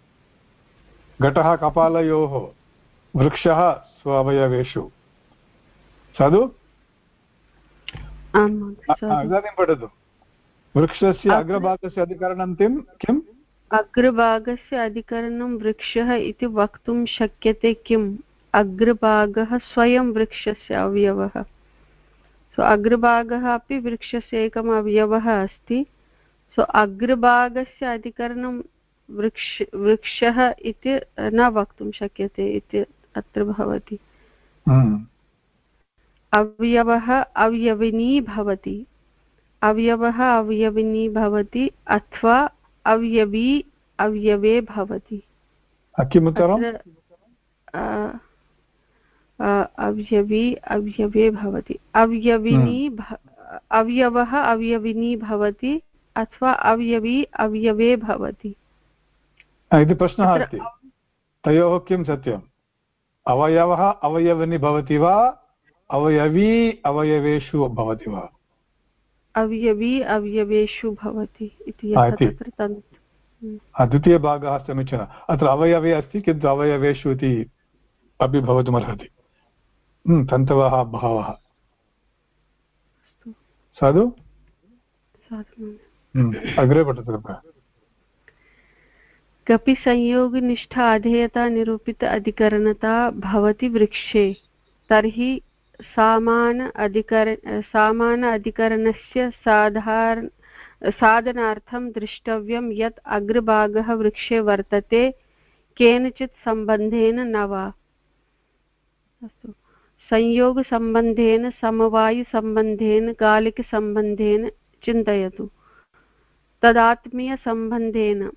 घटः कपालयोः वृक्षः स्व अवयवेषु। साधु? इदानीं पठतु। वृक्षस्य अग्रभागस्य अधिकरणं किं? किम् अग्रभागस्य अधिकरणं वृक्षः इति वक्तुं शक्यते किम्? अग्रभागः स्वयं वृक्षस्य अवयवः। सो अग्रभागः अपि वृक्षस्य एकम् अवयवः अस्ति। सो अग्रभागस्य अधिकरणं वृक्ष वृक्षः इति न वक्तुं शक्यते इति अत्र भवति। हम्म। अवयवः अवयविनी भवति। अवयवः अवयविनी भवति अथवा अवयवी अवयवे भवति। किमुत्तरम्? अवयवी अवयवे भवति। अवयविनी हम्म। अवयवः अवयविनी भवति अथवा अवयवी अवयवे भवति। इति प्रश्नः अस्ति। तयोः किं सत्यम्? अवयवः अवयविनी भवति वा अवयवी अवयवेषु भवति वा? अवयवी अवयवेषु भवति इति द्वितीयभागः समीचीनः। अत्र अवयवे अस्ति किन्तु अवयवेषु इति अपि भवितुमर्हति तन्तवः बहवः। साधु? अग्रे पठतु। कृपया कपि संयोगनिष्ठा अधेयता निरूपित अधिकरणता भवति वृक्षे तर्हि सामान अधिकर, सामान अधिकरणस्य साधारण साधनार्थं द्रष्टव्यं यत् अग्रभागः वृक्षे वर्तते, केनचित् सम्बन्धेन न वा। अस्तु। संयोगसम्बन्धेन, समवायुसम्बन्धेन, कालिकसम्बन्धेन चिन्तयतु। तदात्मीयसम्बन्धेन,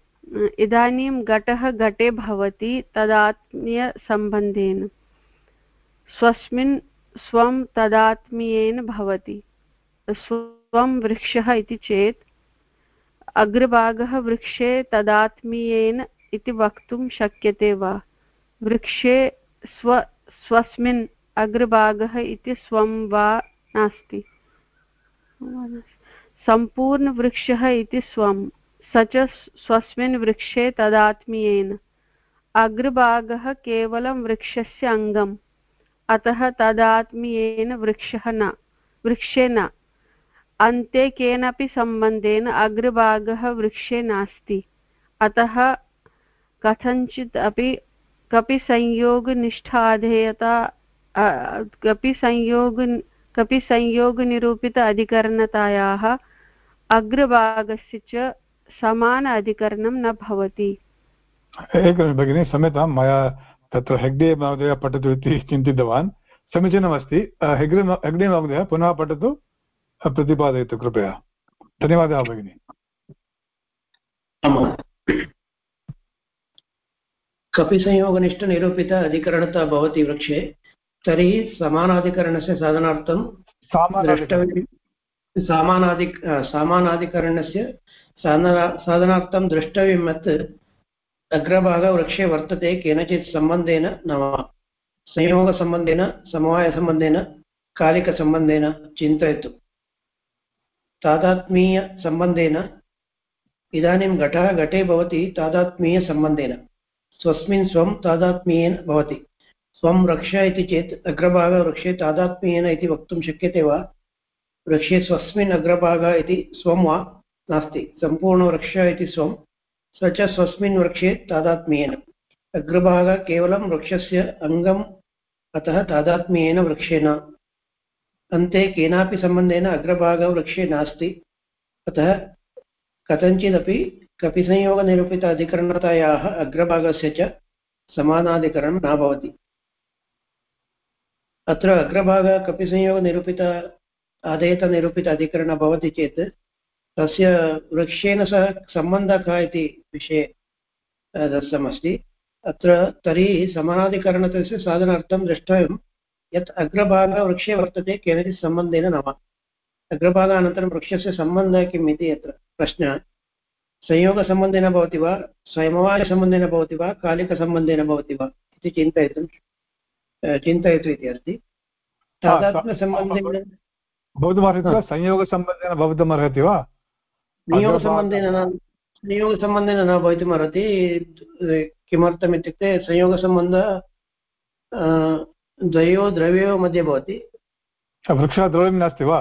इदानीं घटः घटे भवति, तदात्मीयसम्बन्धेन। स्वस्मिन् स्वं तदात्मीयेन भवति। स्वं वृक्षः इति चेत् अग्रभागः वृक्षे तदात्मीयेन इति वक्तुं शक्यते वा? वृक्षे स्व, स्वस्मिन् अग्रभागः इति स्वं वा नास्ति। सम्पूर्णवृक्षः इति स्वं, स च स्वस्मिन् वृक्षे तदात्मीयेन। अग्रभागः केवलं वृक्षस्य अङ्गम्। अतः तदात्मीयेन वृक्षः न, वृक्षे न। अन्ते केनापि सम्बन्धेन अग्रभागः वृक्षे नास्ति। अतः कथञ्चित् अपि, कपि संयोगनिष्ठाधेयता कपि संयोग, कपि संयोगनिरूपित अधिकरणतायाः अग्रभागस्य च समान अधिकरणं न भवति। भगिनि, क्षम्यतां, मया तत्र हेग्डे महोदय पठतु इति चिन्तितवान्। समीचीनमस्ति। हेग्डे हेग्डे महोदय पुनः पठतु। प्रतिपादयतु कृपया। धन्यवादः भगिनि। कपिसंयोगनिष्ठनिरूपित अधिकरणता भवति वृक्षे। तर्हि समानाधिकरणस्य साधनार्थं सामानादि सामानाधिकरणस्य साधना साधनार्थं द्रष्टव्यं यत् अग्रभागः वृक्षे वर्तते केनचित् सम्बन्धेन न वा संयोगसम्बन्धेन समवायसम्बन्धेन कालिकसम्बन्धेन चिन्तयतु तादात्मीयसम्बन्धेन इदानीं घटः घटे भवति तादात्मीयसम्बन्धेन स्वस्मिन् स्वं तादात्म्येन भवति स्वं वृक्ष इति चेत् अग्रभागवृक्षे तादात्म्येन इति वक्तुं शक्यते वा वृक्षे स्वस्मिन् अग्रभागः इति स्वं वा नास्ति सम्पूर्णवृक्षः इति स्वं स च स्वस्मिन् वृक्षे तादात्म्येन। अग्रभागः केवलं वृक्षस्य अङ्गम्, अतः तादात्म्येन वृक्षेण अन्ते केनापि सम्बन्धेन अग्रभागः वृक्षे नास्ति। अतः कथञ्चिदपि कपिसंयोगनिरूपित अधिकरणतायाः अग्रभागस्य च समानाधिकरणं न भवति। अत्र अग्रभागः कपिसंयोगनिरूपित आदेयतनिरूपित अधिकरणं भवति चेत् तस्य वृक्षेण सह सम्बन्धः कः इति विषये दत्तमस्ति अत्र तर्हि समानाधिकरणस्य साधनार्थं द्रष्टव्यं यत् अग्रभागः वृक्षे वर्तते केनचित् सम्बन्धेन न वा अग्रभागानन्तरं वृक्षस्य सम्बन्धः किम् इति अत्र प्रश्नः संयोगसम्बन्धेन भवति वा समवायसम्बन्धेन भवति वा कालिकसम्बन्धेन भवति वा इति चिन्तयितुं चिन्तयतु इति अस्ति तादात्म्यसम्बन्धेन भवितुमर्हति वा संयोगसम्बन्धेन भवितुमर्हति वा नियोगसम्बन्धेन न नियोगसम्बन्धेन न भवितुमर्हति किमर्थम् इत्युक्ते संयोगसम्बन्धः द्वयोः द्रव्ययोः मध्ये भवति। वृक्षः द्रव्यं नास्ति वा?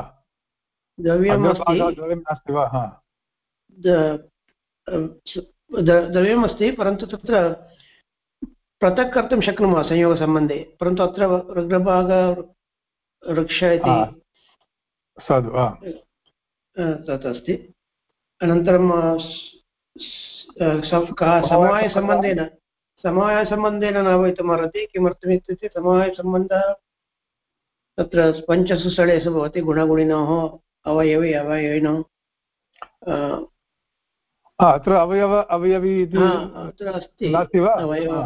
द्रव्यम् अस्ति। द्रव्यं नास्ति वा? द्रव्यम् अस्ति परन्तु तत्र पृथक् कर्तुं शक्नुमः संयोगसम्बन्धे। परन्तु अत्र रुग्रभाग वृक्ष इति। तत् अस्ति। अनन्तरं समवायसम्बन्धेन समवायसम्बन्धेन न भवितुमर्हति किमर्थमित्युक्ते समवायसम्बन्धः तत्र पञ्चसु स्थलेषु भवति गुणगुणिनोः अवयवी अवयविनोः। अत्र अवयव अवयवी इति अत्र अस्ति अवयव।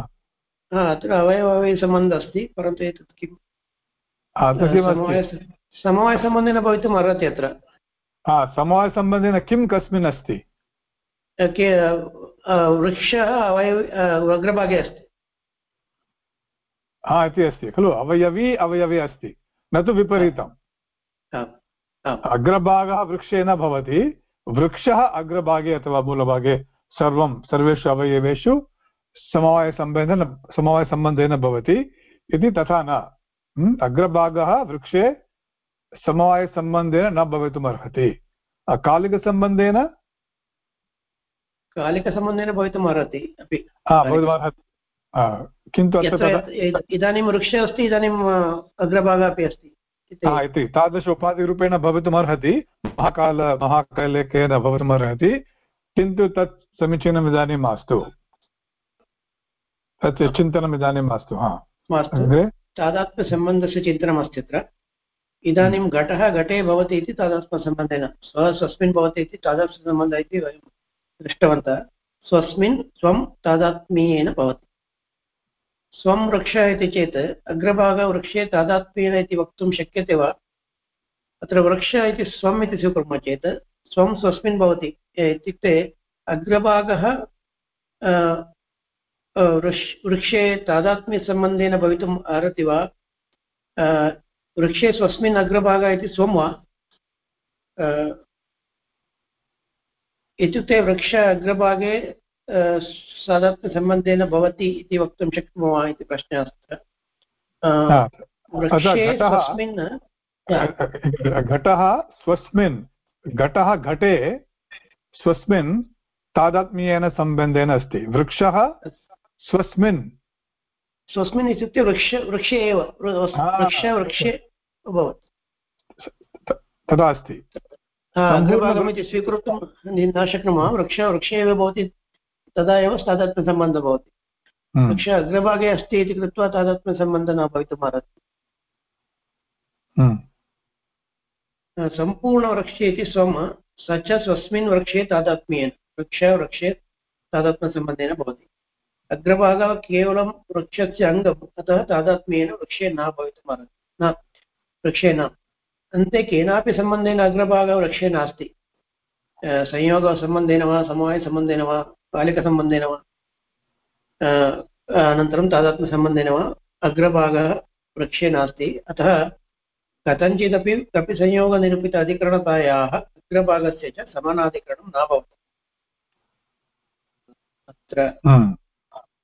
अत्र अवयवसम्बन्धः अस्ति परन्तु एतत् किं समवायसम्बन्धेन भवितुम् अर्हति अत्र। समवायसम्बन्धेन किं कस्मिन् अस्ति वृक्षः अवयव अग्रभागे अस्ति हा इति अस्ति खलु अवयवी अवयवी अस्ति न तु विपरीतम् अग्रभागः वृक्षे न भवति वृक्षः अग्रभागे अथवा मूलभागे सर्वं सर्वेषु अवयवेषु समवायसम्बन्धेन समवायसम्बन्धेन भवति इति तथा न अग्रभागः वृक्षे समवायसम्बन्धेन न भवितुमर्हति कालिकसम्बन्धेन कालिकसम्बन्धेन भवितुम् अर्हति अपि भवितुमर्हति किन्तु इदानीं वृक्षे अस्ति इदानीम् अग्रभागः अपि अस्ति इति तादृश उपाधिरूपेण भवितुमर्हति महाकाल महाकालेकेन भवितुमर्हति किन्तु तत् समीचीनम् इदानीं मास्तु तत् चिन्तनम् इदानीं मास्तु हा मास्तु तादात्म्यसम्बन्धस्य चिन्तनमस्ति अत्र इदानीं घटः घटे भवति इति तादात्म्यसम्बन्धेन सः स्वस्मिन् भवति इति तादात्म्यसम्बन्धः इति वयं दृष्टवन्तः। स्वस्मिन् स्वं तादात्म्येन भवति। स्वं वृक्षः इति चेत् अग्रभागवृक्षे तादात्म्येन इति वक्तुं शक्यते वा? अत्र वृक्षः इति स्वम् इति स्वीकुर्मः चेत् स्वं स्वस्मिन् भवति। इत्युक्ते अग्रभागः वृक्षे तादात्म्यसम्बन्धेन भवितुम् अर्हति वा? वृक्षे स्वस्मिन् अग्रभागः इति स्वं वा इत्युक्ते वृक्ष अग्रभागे साधात्म्यसम्बन्धेन भवति इति वक्तुं शक्नुमः इति प्रश्नः अस्ति। घटः स्वस्मिन् घटः घटे स्वस्मिन् तादात्म्येन सम्बन्धेन अस्ति। वृक्षः स्वस्मिन्। स्वस्मिन् इत्युक्ते वृक्ष वृक्षे एव वृक्ष वृक्षे अभवत्। तथा अस्ति अग्रभागमिति स्वीकर्तुं न शक्नुमः। वृक्ष वृक्षे एव भवति तदा एव तादात्म्यसम्बन्धः भवति। हम्म। वृक्ष अग्रभागे अस्ति इति कृत्वा तादात्म्यसम्बन्धः न भवितुम् अर्हति। हम्म। सम्पूर्णवृक्षे इति स्वं स च स्वस्मिन् वृक्षे तादात्म्येन। वृक्ष वृक्षे तादात्म्यसम्बन्धेन भवति। अग्रभागः केवलं वृक्षस्य अङ्गम् अतः तादात्म्येन वृक्षे न भवितुम् अर्हति। न वृक्षे न अन्ते केनापि सम्बन्धेन अग्रभागः वृक्षे नास्ति। संयोगसम्बन्धेन वा समवायसम्बन्धेन वा कालिकसम्बन्धेन वा अनन्तरं तादात्म्यसम्बन्धेन वा अग्रभागः वृक्षे नास्ति। अतः कथञ्चिदपि कपिसंयोगनिरूपित अधिकरणतायाः अग्रभागस्य च समानाधिकरणं न भवति। अत्र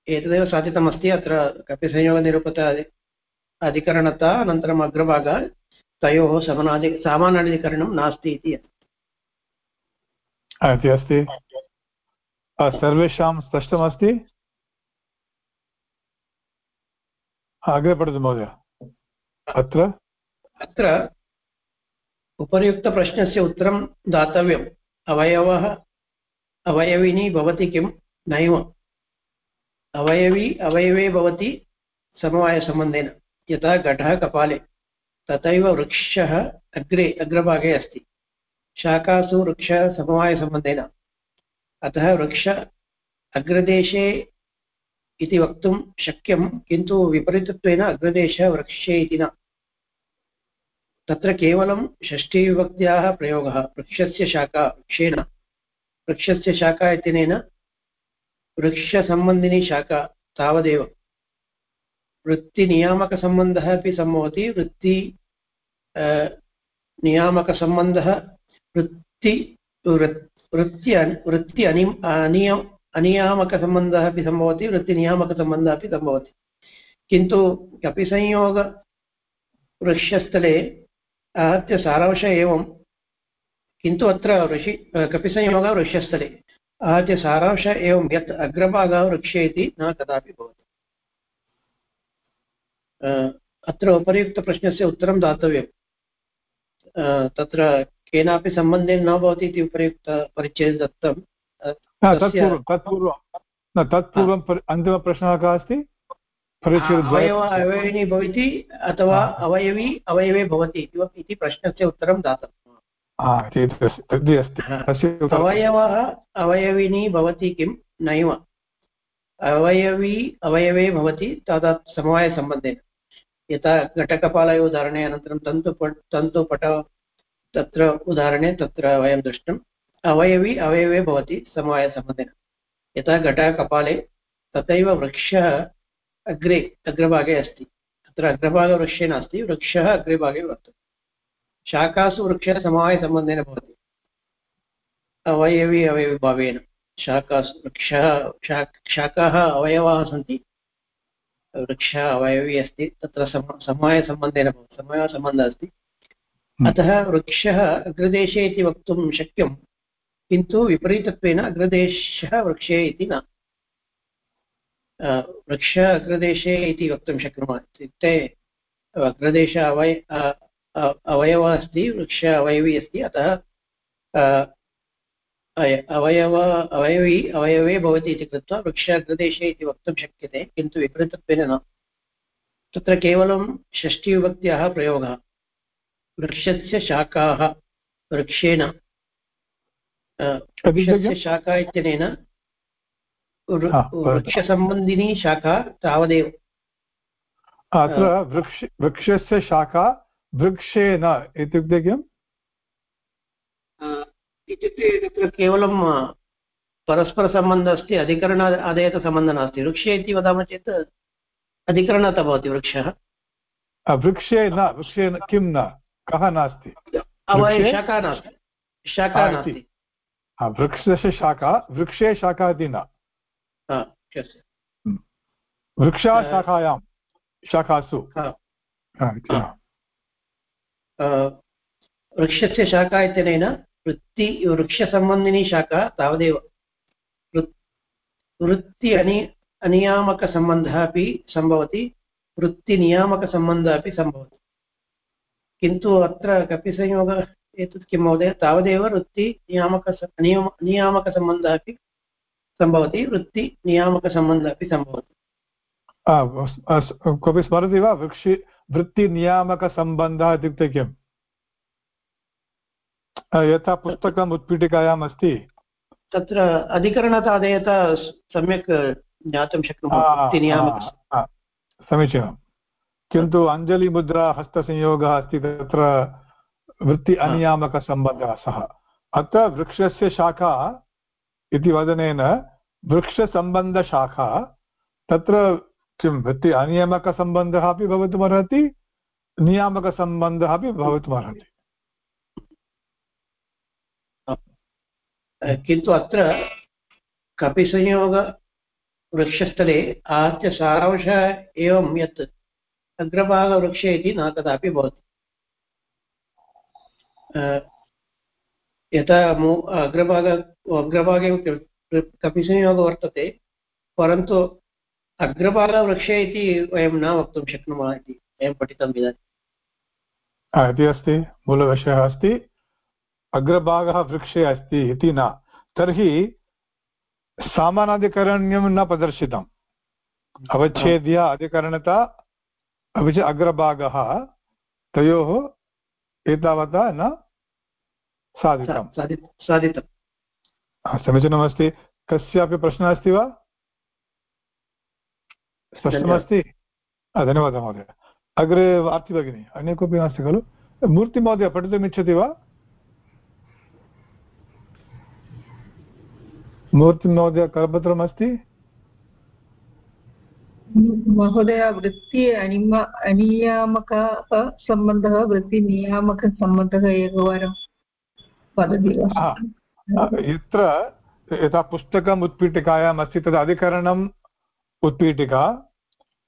एतदेव साधितमस्ति। अत्र कपिसंयोगनिरूपित अधिकरणता अनन्तरम् अग्रभागः तयोः समानादि सामानाधिकरणं नास्ति इति अस्ति। सर्वेषां स्पष्टमस्ति? अग्रे पठतु महोदय। अत्र? अत्र उपर्युक्तप्रश्नस्य उत्तरं दातव्यम्। अवयवः अवयविनी भवति किं? नैव। अवयवी अवयवे भवति समवायसम्बन्धेन। यथा घटः कपाले, तथैव वृक्षः अग्रे, अग्रभागे अस्ति। शाखासु वृक्षः समवायसम्बन्धेन। अतः वृक्ष अग्रदेशे इति वक्तुं शक्यं, किन्तु विपरीतत्वेन अग्रदेशः वृक्षे इति न। तत्र केवलं षष्ठीविभक्त्याः प्रयोगः, वृक्षस्य शाखा, वृक्षेण। वृक्षस्य शाखा इत्यनेन वृक्षसम्बन्धिनी शाखा तावदेव। वृत्तिनियामकसम्बन्धः अपि सम्भवति। वृत्ति नियामकसम्बन्धः वृत्ति वृत्ति वृत्ति अनि अनियम अनियामकसम्बन्धः अपि सम्भवति। वृत्तिनियामकसम्बन्धः अपि सम्भवति। किन्तु कपिसंयोगवृक्षस्थले आहत्य सारांश एवं, किन्तु अत्र ऋषि कपिसंयोगः वृक्षस्थले आहत्य सारांश एवं यत् अग्रभागः वृक्षे इति न कदापि भवति। अत्र उपर्युक्तप्रश्नस्य उत्तरं दातव्यं तत्र केनापि सम्बन्धेन न भवति इति उपयुक्त परिचयः दत्तं। तत्पूर्वं तत्पूर्वं न तत्पूर्वम् अन्तिमप्रश्नः कः अस्ति? अवयव अवयविनी भवति अथवा अवयवी अवयवे भवति इति प्रश्नस्य उत्तरं दातम् अवयवः अवयविनी भवति किं? नैव। अवयवी अवयवे भवति तदा समवायसम्बन्धेन। यथा घटकपालय उदाहरणे, अनन्तरं तन्तुपट् तन्तुपट तत्र उदाहरणे, तत्र वयं दृष्टम् अवयवी अवयवे भवति समवायसम्बन्धेन यथा घटकपाले तथैव वृक्षः अग्रे, अग्रभागे अस्ति। तत्र अग्रभागवृक्षे नास्ति, वृक्षः अग्रभागे वर्तते। शाखासु वृक्षः समवायसम्बन्धेन भवति। अवयवी अवयविभावेन। शाखासु वृक्षः शाखाः अवयवाः सन्ति। वृक्षः अवयवी अस्ति तत्र सम समवायसम्बन्धेन भवति समवायसम्बन्धः अस्ति हम्म। अतः वृक्षः अग्रदेशे इति वक्तुं शक्यं किन्तु विपरीतत्वेन अग्रदेशः वृक्षे इति न वृक्ष अग्रदेशे इति वक्तुं शक्नुमः इत्युक्ते अग्रदेश अवय अवयवः अस्ति वृक्ष अवयवी अस्ति अतः अवयव अवयवी अवयवे भवति इति कृत्वा वृक्ष अग्रदेशे इति वक्तुं शक्यते किन्तु विपरीतत्वेन न। तत्र केवलं षष्टिविभक्त्याः प्रयोगः। वृक्षस्य शाखाः वृक्षेण वृक्षस्य शाखा इत्यनेन वृक्षसम्बन्धिनी शाखा तावदेव। अत्र वृक्ष वृक्षस्य शाखा वृक्षेन इत्युक्ते किम्? इत्युक्ते तत्र केवलं परस्परसम्बन्धः अस्ति अधिकरण आदेयतसम्बन्धः नास्ति। वृक्षे इति वदामः चेत् अधिकरणतः भवति वृक्षः। वृक्षे न वृक्षे किं न? कः नास्ति? शाखा नास्ति। शाखा नास्ति। वृक्षस्य शाखा वृक्षे शाखा इति न। वृक्षाशाखायां शाखासु। वृक्षस्य शाखा इत्यनेन वृत्ति वृक्षसम्बन्धिनी शाखा तावदेव। वृत्ति अनि अनियामकसम्बन्धः अपि सम्भवति वृत्तिनियामकसम्बन्धः अपि सम्भवति किन्तु अत्र कपिसंयोगः एतत् किं महोदय? तावदेव वृत्तिनियामक नियम नियामकसम्बन्धः अपि सम्भवति वृत्तिनियामकसम्बन्धः अपि सम्भवति कोऽपि स्मरति वा? वृक्षि वृत्तिनियामकसम्बन्धः इत्युक्ते किम्? यथा पुस्तकम् उत्पीठिकायाम् अस्ति तत्र अधिकरणतादयता सम्यक् ज्ञातुं शक्नुमः समीचीनं किन्तु अञ्जलिमुद्रा हस्तसंयोगः अस्ति तत्र वृत्ति अनियामकसम्बन्धः सः। अत्र वृक्षस्य शाखा इति वदनेन वृक्षसम्बन्धशाखा तत्र किं वृत्ति अनियामकसम्बन्धः अपि भवितुमर्हति नियामकसम्बन्धः अपि भवितुमर्हति। किन्तु अत्र कपिसंयोगवृक्षस्थले आहत्य सारांशः एवं यत् अग्रभागवृक्षे इति न कदापि भवति। यथा अग्रभाग, अग्रभागे कपिसंयोगः वर्तते, परन्तु अग्रभागवृक्षे इति वयं न वक्तुं शक्नुमः इति वयं पठितम् इदानीम् इति अस्ति, मूलविषयः अस्ति। अग्रभागः वृक्षे अस्ति इति न। तर्हि सामानाधिकरण्यं न प्रदर्शितम्। अवच्छेद्य अधिकरणता अपि च अग्रभागः तयोः एतावता न साधितं साधितं समीचीनमस्ति। कस्यापि प्रश्नः अस्ति वा? स्पष्टमस्ति? धन्यवादः महोदय। अग्रे वार्ति भगिनी अन्य कोऽपि नास्ति खलु? मूर्तिमहोदय पठितुमिच्छति वा? मूर्तिमहोदय करपत्रम् अस्ति महोदय वृत्ति अनिम अनियामकः सम्बन्धः वृत्तिनियामकसम्बन्धः एकवारं वदति वा? यत्र यथा पुस्तकम् उत्पीठिकायाम् अस्ति तद् अधिकरणम् उत्पीठिका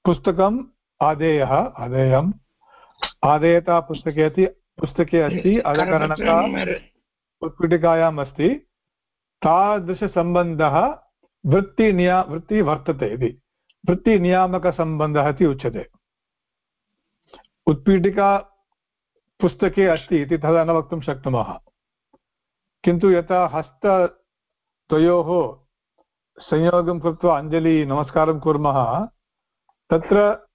पुस्तकम् आदेयः आदेयम् आदेयता पुस्तके अस्ति पुस्तके अस्ति अधिकरणता उत्पीठिकायाम् अस्ति। तादृशसम्बन्धः वृत्तिनिया वृत्तिः वर्तते इति। वृत्तिनियामकसम्बन्धः इति उच्यते। उत्पीठिका पुस्तके अस्ति इति तदा न वक्तुं शक्नुमः। किन्तु यथा हस्तद्वयोः संयोगं कृत्वा अञ्जलि नमस्कारं कुर्मः, तत्र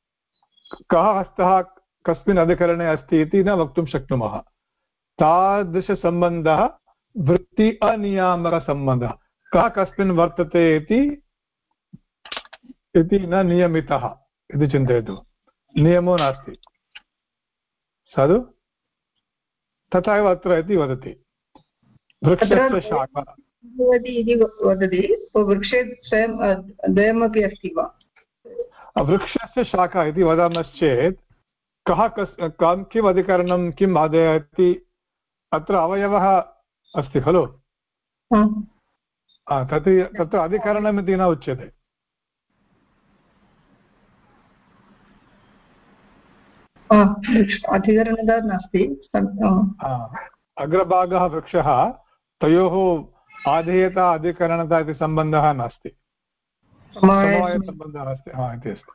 कः हस्तः कस्मिन् अधिकरणे अस्ति इति न वक्तुं शक्नुमः। तादृशसम्बन्धः वृत्ति अनियामकसम्बन्धः कः कस्मिन् वर्तते इति? न नियमितः इति चिन्तयतु। नियमो नास्ति। साधु? तथा एव अत्र इति वदति। वृक्षस्य शाखा। इति वदति। वृक्षे स्वयं द्वयमपि अस्ति वा? वृक्षस्य शाखा इति वदामश्चेत् कः कस् किम् अधिकरणं किम् आदयति? अत्र अवयवः अस्ति खलु? तत् तत्र अधिकरणमिति न उच्यते। अधिकरणता नास्ति। अग्रभागः वृक्षः तयोः आधेयता अधिकरणता इति सम्बन्धः नास्ति। समवायसम्बन्धः अस्ति हा इति अस्ति।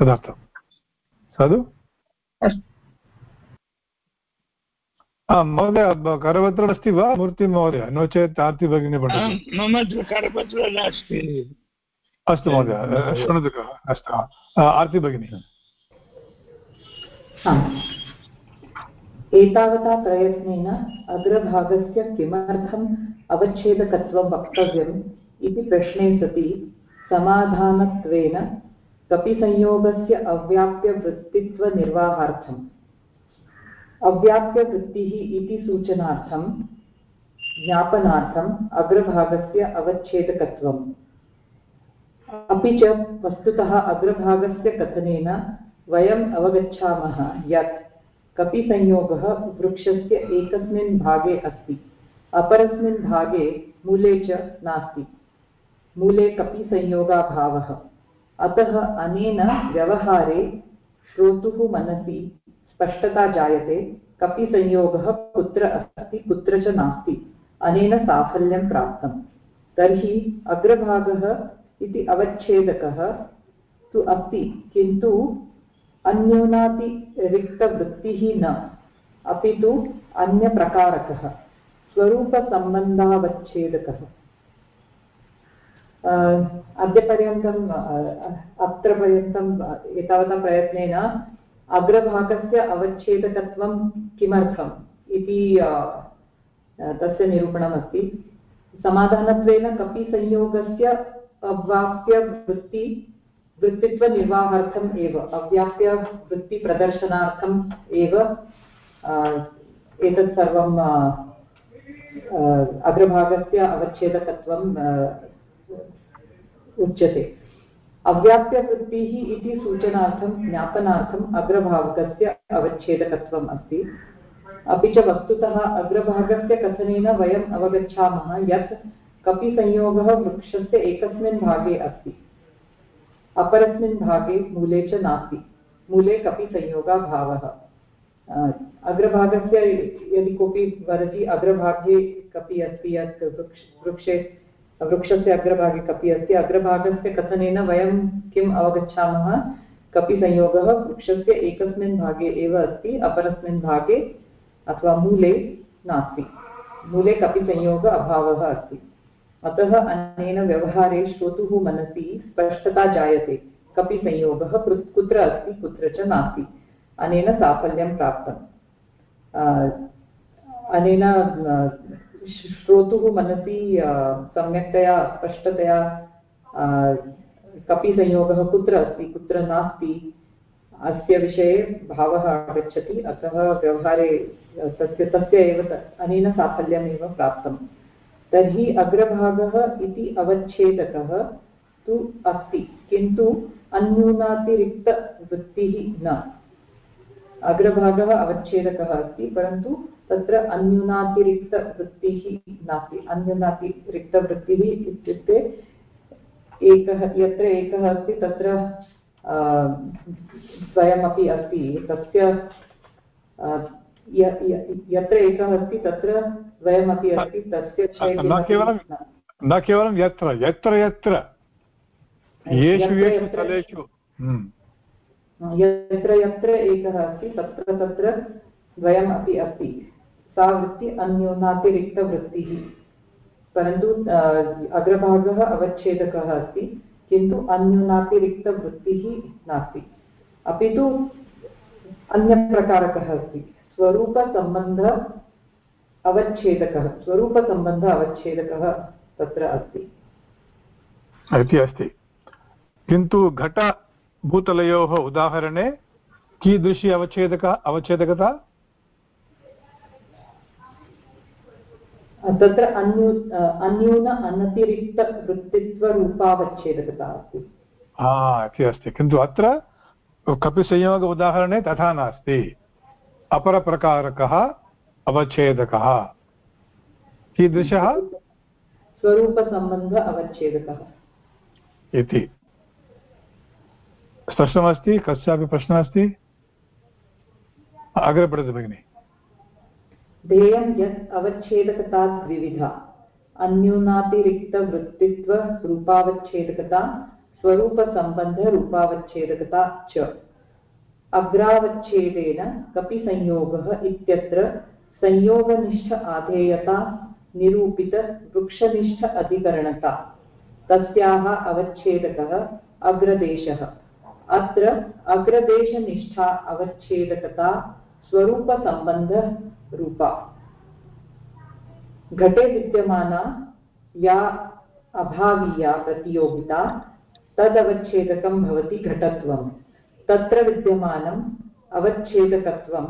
तदर्थं। साधु? आं महोदय करपत्रम् अस्ति वा मूर्तिं महोदय? नो चेत् आर्ति भगिनी पठति। मम करपत्र नास्ति। अस्तु महोदय शृणोतु अस्तु आर्ति भगिनी। एतावता प्रयत्नेन अग्रभागस्य किमर्थम् अवच्छेदकत्वं वक्तव्यम् इति प्रश्ने सति समाधानत्वेन कपिसंयोगस्य अव्याप्यवृत्तित्वनिर्वाहार्थम् अव्याप्यवृत्तिः इति सूचनार्थं ज्ञापनार्थम् अग्रभागस्य अवच्छेदकत्वम्। अपि च वस्तुतः अग्रभागस्य कथनेन वयम् अवगच्छामः यत् कपिसंयोगः वृक्षस्य एकस्मिन् भागे अस्ति, अपरस्मिन् भागे मूले च नास्ति। मूले कपिसंयोगाभावः। अतः अनेन व्यवहारे श्रोतुः मनसि स्पष्टता जायते। कपिसंयोगः कुत्र अस्ति, कुत्र च नास्ति, अनेन साफल्यं प्राप्तं तर्हि अग्रभागः इति अवच्छेदकः तु अस्ति, किन्तु अन्यूनातिरिक्तवृत्तिः न। अपि तु अन्यप्रकारकः, स्वरूपसम्बन्धावच्छेदकः। अद्यपर्यन्तम् अत्र पर्यन्तम् एतावता प्रयत्नेन अग्रभागस्य अवच्छेदकत्वं किमर्थम् इति तस्य निरूपणमस्ति। समाधानत्वेन कपिसंयोगस्य अव्याप्यवृत्ति वृत्तित्वनिर्वाहार्थम् एव अव्याप्यवृत्तिप्रदर्शनार्थम् एव एतत् सर्वं अग्रभागस्य अवच्छेदकत्वं उच्यते। अव्याप्यवृत्तिः इति सूचनार्थं, ज्ञापनार्थम् अग्रभागस्य अवच्छेदकत्वम् अस्ति। अपि च वस्तुतः अग्रभागस्य कथनेन वयम् अवगच्छामः यत् कपिसंयोगः वृक्षस्य एकस्मिन् भागे अस्ति। अपरस्मिन् भागे मूले च नास्ति। मूले कपिसंयोगाभावः। अग्रभागस्य यदि कोऽपि वदति अग्रभागे कपि अस्ति, यत् वृक्ष वृक्षे वृक्षस्य अग्रभागे कपि अस्ति। अग्रभागस्य कथनेन वयं किम् अवगच्छामः? कपिसंयोगः वृक्षस्य एकस्मिन् भागे एव अस्ति, अपरस्मिन् भागे अथवा मूले नास्ति। मूले कपिसंयोग अभावः अस्ति। अतः अनेन व्यवहारे श्रोतुः मनसि स्पष्टता जायते। कपि संयोगः कुत्र अस्ति, कुत्र च नास्ति। अनेन साफल्यं प्राप्तम् अनेन श्रोतुः मनसि सम्यक्तया, स्पष्टतया कपिसंयोगः कुत्र अस्ति, कुत्र नास्ति, अस्य विषये भावः आगच्छति, अतः व्यवहारे तस्य तस्य एव अनेन साफल्यमेव प्राप्तम्। तर्हि अग्रभागः इति अवच्छेदकः तु अस्ति, किन्तु अन्यूनातिरिक्तवृत्तिः न। अग्रभागः अवच्छेदकः अस्ति, परन्तु तत्र अन्यूनातिरिक्तवृत्तिः नास्ति अन्यूनातिरिक्तवृत्तिः इत्युक्ते एकः यत्र एकः अस्ति तत्र द्वयमपि अस्ति तस्य यत्र एकः अस्ति तत्र द्वयमपि अस्ति तस्य न केवलं न। केवलं यत्र यत्र यत्र। येषु येषु स्थलेषु। हम्म। यत्र यत्र एकः अस्ति तत्र तत्र द्वयमपि अस्ति। सा वृत्ति। अन्योनातिरिक्तवृत्तिः परन्तु अग्रभागः अवच्छेदकः अस्ति, किन्तु अन्यूनातिरिक्तवृत्तिः नास्ति। अपि तु अन्यप्रकारकः अस्ति। स्वरूपसम्बन्ध अवच्छेदकः स्वरूपसम्बन्ध अवच्छेदकः तत्र अस्ति। इति अस्ति। किन्तु घटभूतलयोः उदाहरणे कीदृशी अवच्छेदक, अवच्छेदकता? तत्र अन्यू अन्यून अनतिरिक्तवृत्तित्वरूपावच्छेदकता अस्ति। हा इति अस्ति। किन्तु अत्र कपिसंयोग उदाहरणे तथा नास्ति। अपरप्रकारकः अवच्छेदकः। कीदृशः? स्वरूपसम्बन्ध अवच्छेदकः। इति। स्पष्टमस्ति? कस्यापि प्रश्नः अस्ति? अग्रे पठतु भगिनि। ध्येयं यत् अवच्छेदकता द्विविधा। अन्यूनातिरिक्तवृत्तित्वरूपावच्छेदकता स्वरूपसम्बन्धरूपावच्छेदकता च। अग्रावच्छेदेन कपि इत्यत्र संयोगनिष्ठ आधेयता निरूपितवृक्षनिष्ठ अधिकरणता। तस्याः अवच्छेदकः अग्रदेशः। अत्र अग्रदेशनिष्ठा अवच्छेदकता स्वरूपसम्बन्धरूपा घटे विद्यमाना या अभावीया प्रतियोगिता तदवच्छेदकं भवति घटत्वं। तत्र विद्यमानम् अवच्छेदकत्वम्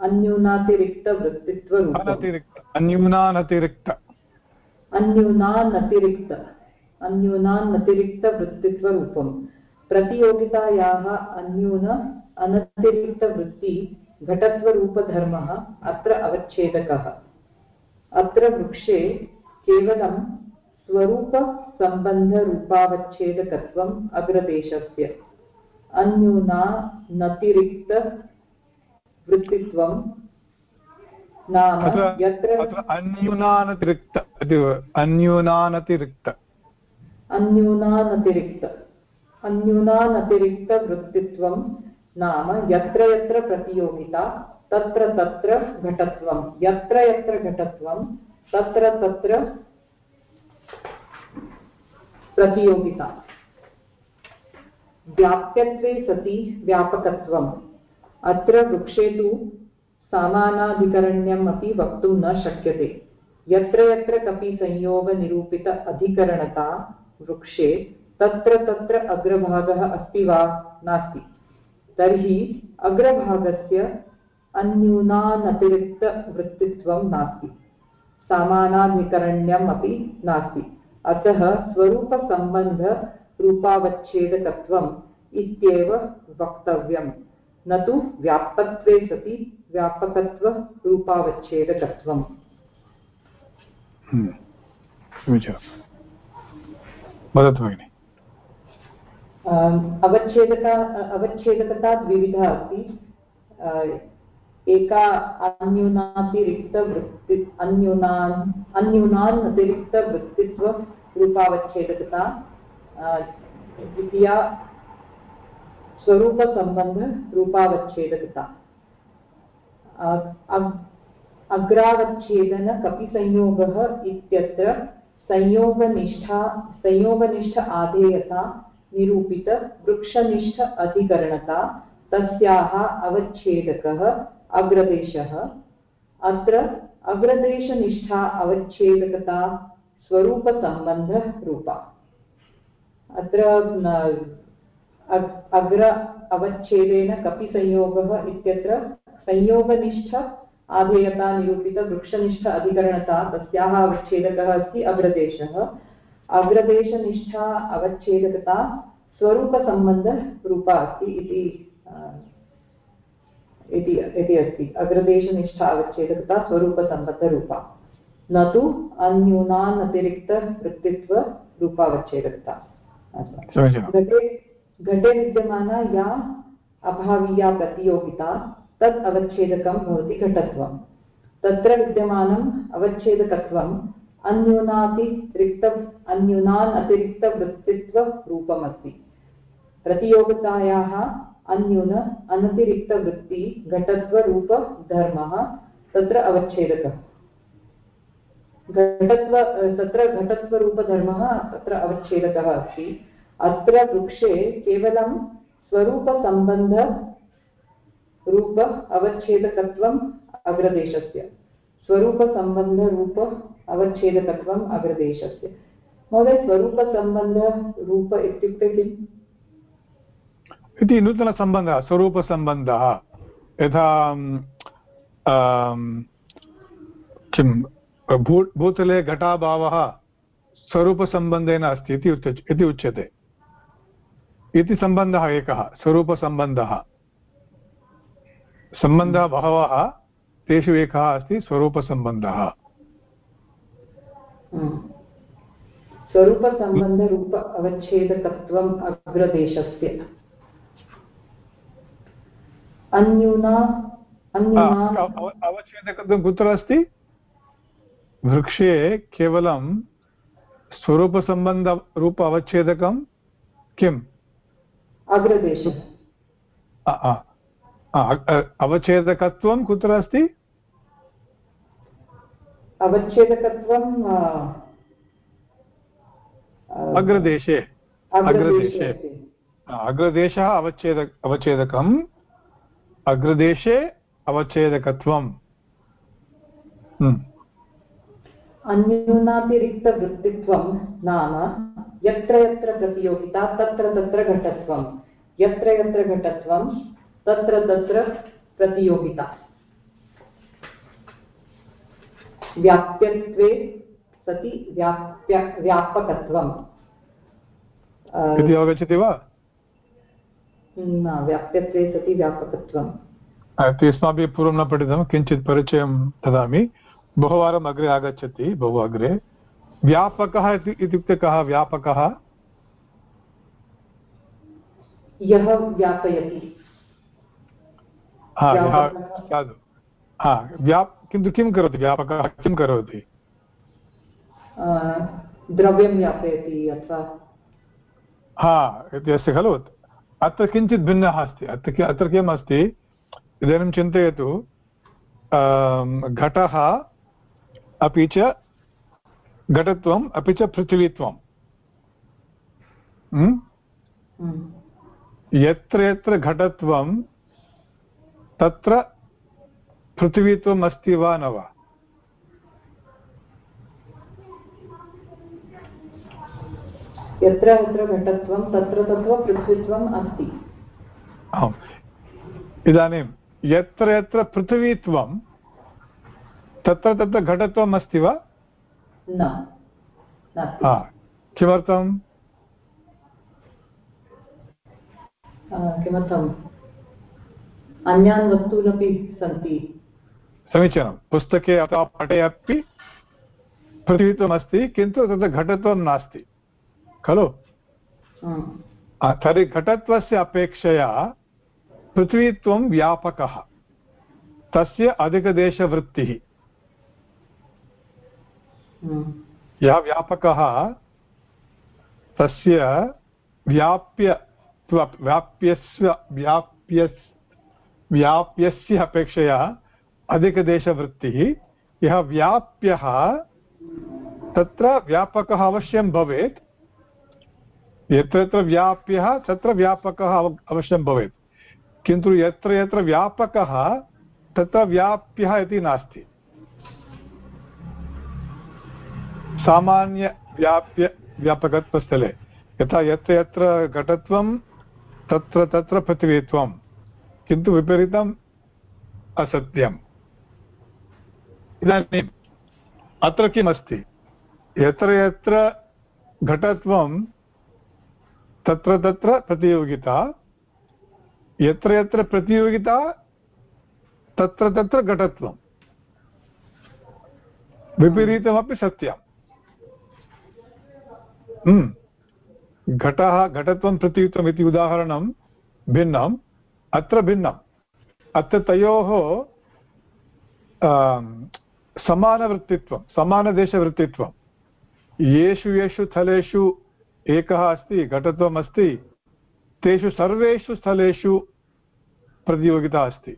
अन्यूनातिरिक्तवृत्तित्वरूपम्। अन्यूनानतिरिक्त। अन्यूनानतिरिक्त अन्यूनानतिरिक्तवृत्तित्वरूपं प्रतियोगितायाः अन्यून अनतिरिक्तवृत्ति घटत्वरूपधर्मः अत्र अवच्छेदकः। अत्र वृक्षे केवलं स्वरूपसम्बन्धरूपावच्छेदकत्वम् अग्रदेशस्य। अन्यूनानतिरिक्तवृत्तित्वं नाम यत्र अन्यूनानतिरिक्त अन्यूनानतिरिक्त। अन्यूनानतिरिक्त। अन्यूनानतिरिक्तवृत्तित्वं नाम यत्र यत्र प्रतियोगिता, तत्र तत्र घटत्वं। यत्र यत्र घटत्वं, तत्र तत्र प्रतियोगिता। व्याप्यत्वे सति व्यापकत्वम्। अत्र वृक्षे तु सामानाधिकरण्यम् अपि वक्तुं न शक्यते। यत्र यत्र कपि संयोगनिरूपित अधिकरणता वृक्षे, तत्र तत्र अग्रभागः अस्ति वा? नास्ति। तर्हि अग्रभागस्य अन्यूनानतिरिक्तवृत्तित्वं नास्ति। सामानाधिकरण्यम् अपि नास्ति। अतः स्वरूपसम्बन्धरूपावच्छेदकत्वम् इत्येव वक्तव्यम्। न तु व्यापकत्वे सति व्यापकत्वरूपावच्छेदकत्वम्। हम्म। वदतु भगिनि। अवच्छेदका, अवच्छेदकता द्विविधा अस्ति। एका अन्यूनातिरिक्तवृत्ति अन्यूनान् अन्यूनान् अतिरिक्तवृत्तित्वरूपावच्छेदकता द्वितीया स्वरूपसम्बन्धरूपावच्छेदकता अग्रावच्छेदनकपिसंयोगः इत्यत्र संयोगनिष्ठा, संयोगनिष्ठ आधेयता निरूपितवृक्षनिष्ठ अधिकरणता तस्याः अवच्छेदकः अग्रदेशः। अत्र अग्रदेशनिष्ठा अवच्छेदकता स्वरूपसम्बन्धरूपा अत्र अग्र अवच्छेदेन कपिसंयोगः इत्यत्र संयोगनिष्ठ आधेयता निरूपितवृक्षनिष्ठ अधिकरणता तस्याः अवच्छेदकः अस्ति अग्रदेशः। अग्रदेशनिष्ठा अवच्छेदकता स्वरूपसम्बन्धरूपा अस्ति इति इति अस्ति। अग्रदेशनिष्ठा अवच्छेदकता स्वरूपसम्बद्धरूपा न तु अन्यूनान् अतिरिक्तवृत्तित्वरूपावच्छेदकता घटे घटे विद्यमाना या अभावीया प्रतियोगिता तत् अवच्छेदकं भवति घटत्वं। तत्र विद्यमानम् अवच्छेदकत्वम् अन्यूनातिरिक्त अन्यूनान् अतिरिक्तवृत्तित्वरूपमस्ति प्रतियोगितायाः अन्यून अनतिरिक्तवृत्ति तत्र अवच्छेदकः। घटत्व तत्र घटत्वरूपधर्मः अवच्छेदकः अस्ति। अत्र वृक्षे केवलं स्वरूपसम्बन्ध रूप अवच्छेदकत्वम् अग्रदेशस्य। स्वरूपसम्बन्धरूप अवच्छेदकत्वम् अग्रदेशस्य। महोदय स्वरूपसम्बन्धरूप इत्युक्ते किम्? इति नूतनसम्बन्धः, स्वरूपसम्बन्धः। यथा किं भू, भूतले घटाभावः स्वरूपसम्बन्धेन अस्ति इति उच्यते। इति सम्बन्धः एकः, स्वरूपसम्बन्धः। सम्बन्धः बहवः तेषु एकः अस्ति, स्वरूपसम्बन्धः। स्वरूपसम्बन्धरूप अवच्छेदकत्वम् अग्रदेशस्य अन्यूना अवच्छेदकत्वं कुत्र अस्ति वृक्षे केवलं स्वरूपसम्बन्धरूप अवच्छेदकं किम् अग्रदेश अवच्छेदकत्वं कुत्र अस्ति अवच्छेदकत्वं अग्रदेशे। अग्रदेशे अग्रदेशः अवच्छेद अवच्छेदकम् अग्रदेशे अवच्छेदकत्वम्। हम्म। अन्यूनातिरिक्तवृत्तित्वं नाम यत्र यत्र प्रतियोगिता तत्र तत्र घटत्वं। यत्र यत्र घटत्वं तत्र तत्र प्रतियोगिता। व्याप्यत्वे सति व्याप्य व्यापकत्वम्। इति अवगच्छति वा? न व्याप्यत्वे सति व्यापकत्वम्। अस्माभिः पूर्वं न पठितं किञ्चित् परिचयं ददामि। बहुवारम् अग्रे आगच्छति बहु अग्रे। व्यापकः इत्युक्ते कः व्यापकः? यः व्यापयति। हा व्याप् किन्तु किं करोति व्यापकः किं करोति? द्रव्यं व्यापयति अथवा? हा इति अस्ति खलु। अत्र किञ्चित् भिन्नः अस्ति। अत्र अत्र किम् अस्ति? इदानीं चिन्तयतु। घटः अपि च घटत्वम् अपि च पृथिवीत्वं यत्र यत्र घटत्वं तत्र पृथिवीत्वम् अस्ति वा न वा? यत्र यत्र घटत्वं तत्र तत्र पृथ्वीत्वम् अस्ति। आम्। इदानीं यत्र यत्र पृथिवीत्वं तत्र तत्र घटत्वम् अस्ति वा? न। किमर्थम्? किमर्थम्? अन्यान् वस्तूनपि सन्ति। समीचीनं। पुस्तके अथवा पटे अपि पृथिवीत्वमस्ति किन्तु तत्र घटत्वं नास्ति। खलु? तर्हि घटत्वस्य अपेक्षया पृथ्वीत्वं व्यापकः। तस्य अधिकदेशवृत्तिः। यः व्यापकः तस्य व्याप्य व्याप्यस्य व्याप्य व्याप्यस्य अपेक्षया अधिकदेशवृत्तिः, यः व्याप्यः, तत्र व्यापकः अवश्यं भवेत्। यत्र यत्र व्याप्यः, तत्र व्यापकः अवश्यं भवेत्। किन्तु यत्र यत्र व्यापकः, तत्र व्याप्यः इति नास्ति। सामान्यव्याप्य व्यापकत्वस्थले, यथा यत्र यत्र घटत्वं, तत्र तत्र पृथिवीत्वं किन्तु विपरीतम् असत्यम्। इदानीम् अत्र किमस्ति? यत्र यत्र घटत्वं तत्र तत्र प्रतियोगिता, यत्र यत्र प्रतियोगिता, तत्र तत्र घटत्वं। विपरीतमपि सत्यम् हम्म। घटः, घटत्वं प्रतियुक्तम् इति उदाहरणं भिन्नम्, अत्र भिन्नम्। अत्र तयोः समानवृत्तित्वं, समानदेशवृत्तित्वं। येषु येषु स्थलेषु एकः अस्ति, घटत्वम् अस्ति, तेषु सर्वेषु स्थलेषु प्रतियोगिता अस्ति।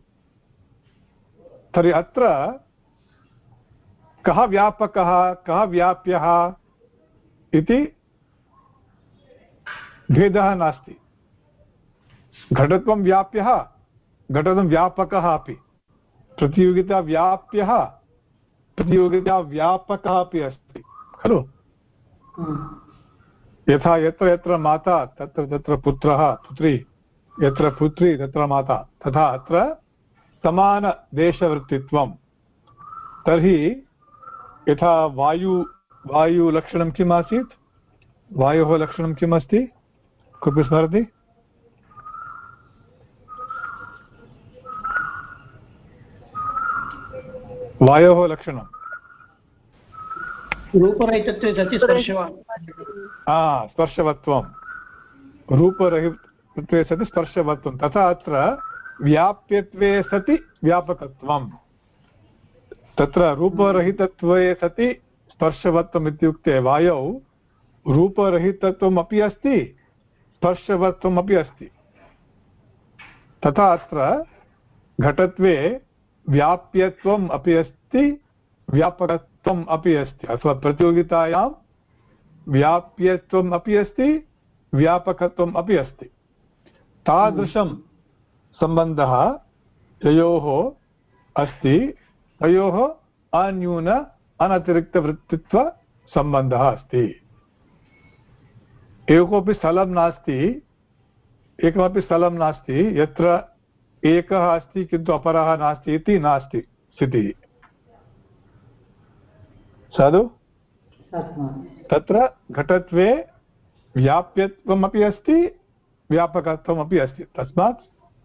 तर्हि अत्र कः व्यापकः, कः व्याप्यः इति भेदः नास्ति। घटत्वं व्याप्यः, घटत्वं व्यापकः अपि। प्रतियोगिता व्याप्यः प्रतियोगिता व्यापकः अपि अस्ति। खलु? यथा यत्र यत्र माता तत्र तत्र पुत्रः पुत्री यत्र पुत्री तत्र माता तथा अत्र समानदेशवृत्तित्वं तर्हि यथा वायु वायुलक्षणं किम् आसीत् वायोः लक्षणं किम् अस्ति कोऽपि स्मरति? वायोः लक्षणं। रूपरहितत्वे सति स्पर्शवान् स्पर्शवत्वं। रूपरहितत्वे सति स्पर्शवत्वं। तथा अत्र व्याप्यत्वे सति व्यापकत्वं। तत्र रूपरहितत्वे सति स्पर्शवत्वम् इत्युक्ते वायौ रूपरहितत्वम् अपि अस्ति स्पर्शवत्वम् अपि अस्ति। तथा अत्र घटत्वे व्याप्यत्वम् अपि अस्ति, व्यापकत्वम् अपि अस्ति। अथवा प्रतियोगितायां व्याप्यत्वम् अपि अस्ति, व्यापकत्वम् अपि अस्ति। तादृशं सम्बन्धः ययोः अस्ति, तयोः अन्यून अनतिरिक्तवृत्तित्वसम्बन्धः अस्ति। एकोपि स्थलं नास्ति, एकमपि स्थलं नास्ति, यत्र एकः अस्ति किन्तु अपरः नास्ति इति नास्ति स्थितिः साधु? तत्र घटत्वे व्याप्यत्वमपि अस्ति व्यापकत्वमपि अस्ति। तस्मात्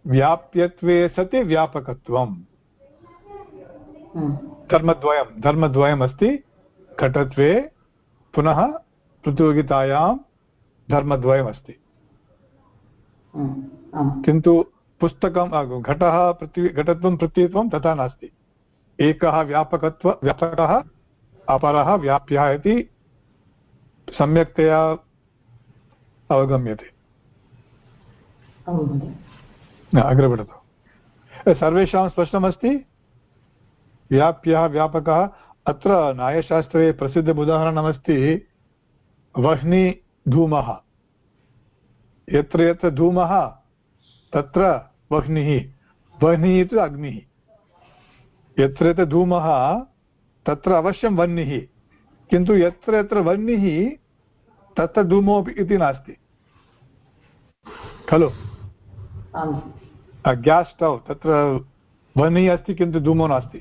व्याप्यत्वे सति व्यापकत्वम्। धर्मद्वयं धर्मद्वयमस्ति। घटत्वे पुनः प्रतियोगितायां धर्मद्वयमस्ति। किन्तु पुस्तकं घटः पृथ्वी घटत्वं पृथ्वीत्वं तथा नास्ति। एकः व्यापकत्व व्यापकः अपरः व्याप्यः इति सम्यक्तया अवगम्यते। अग्रे पठतु। सर्वेषां स्पष्टमस्ति? व्याप्यः व्यापकः। अत्र न्यायशास्त्रे प्रसिद्धम् उदाहरणमस्ति वह्निधूमः। यत्र यत्र धूमः तत्र वह्निः वह्निः इति अग्निः। यत्र यत्र धूमः तत्र अवश्यं वह्निः। किन्तु यत्र यत्र वह्निः तत्र धूमोऽपि इति नास्ति। खलु? ग्यास् स्टव् तत्र वह्निः अस्ति किन्तु धूमो नास्ति।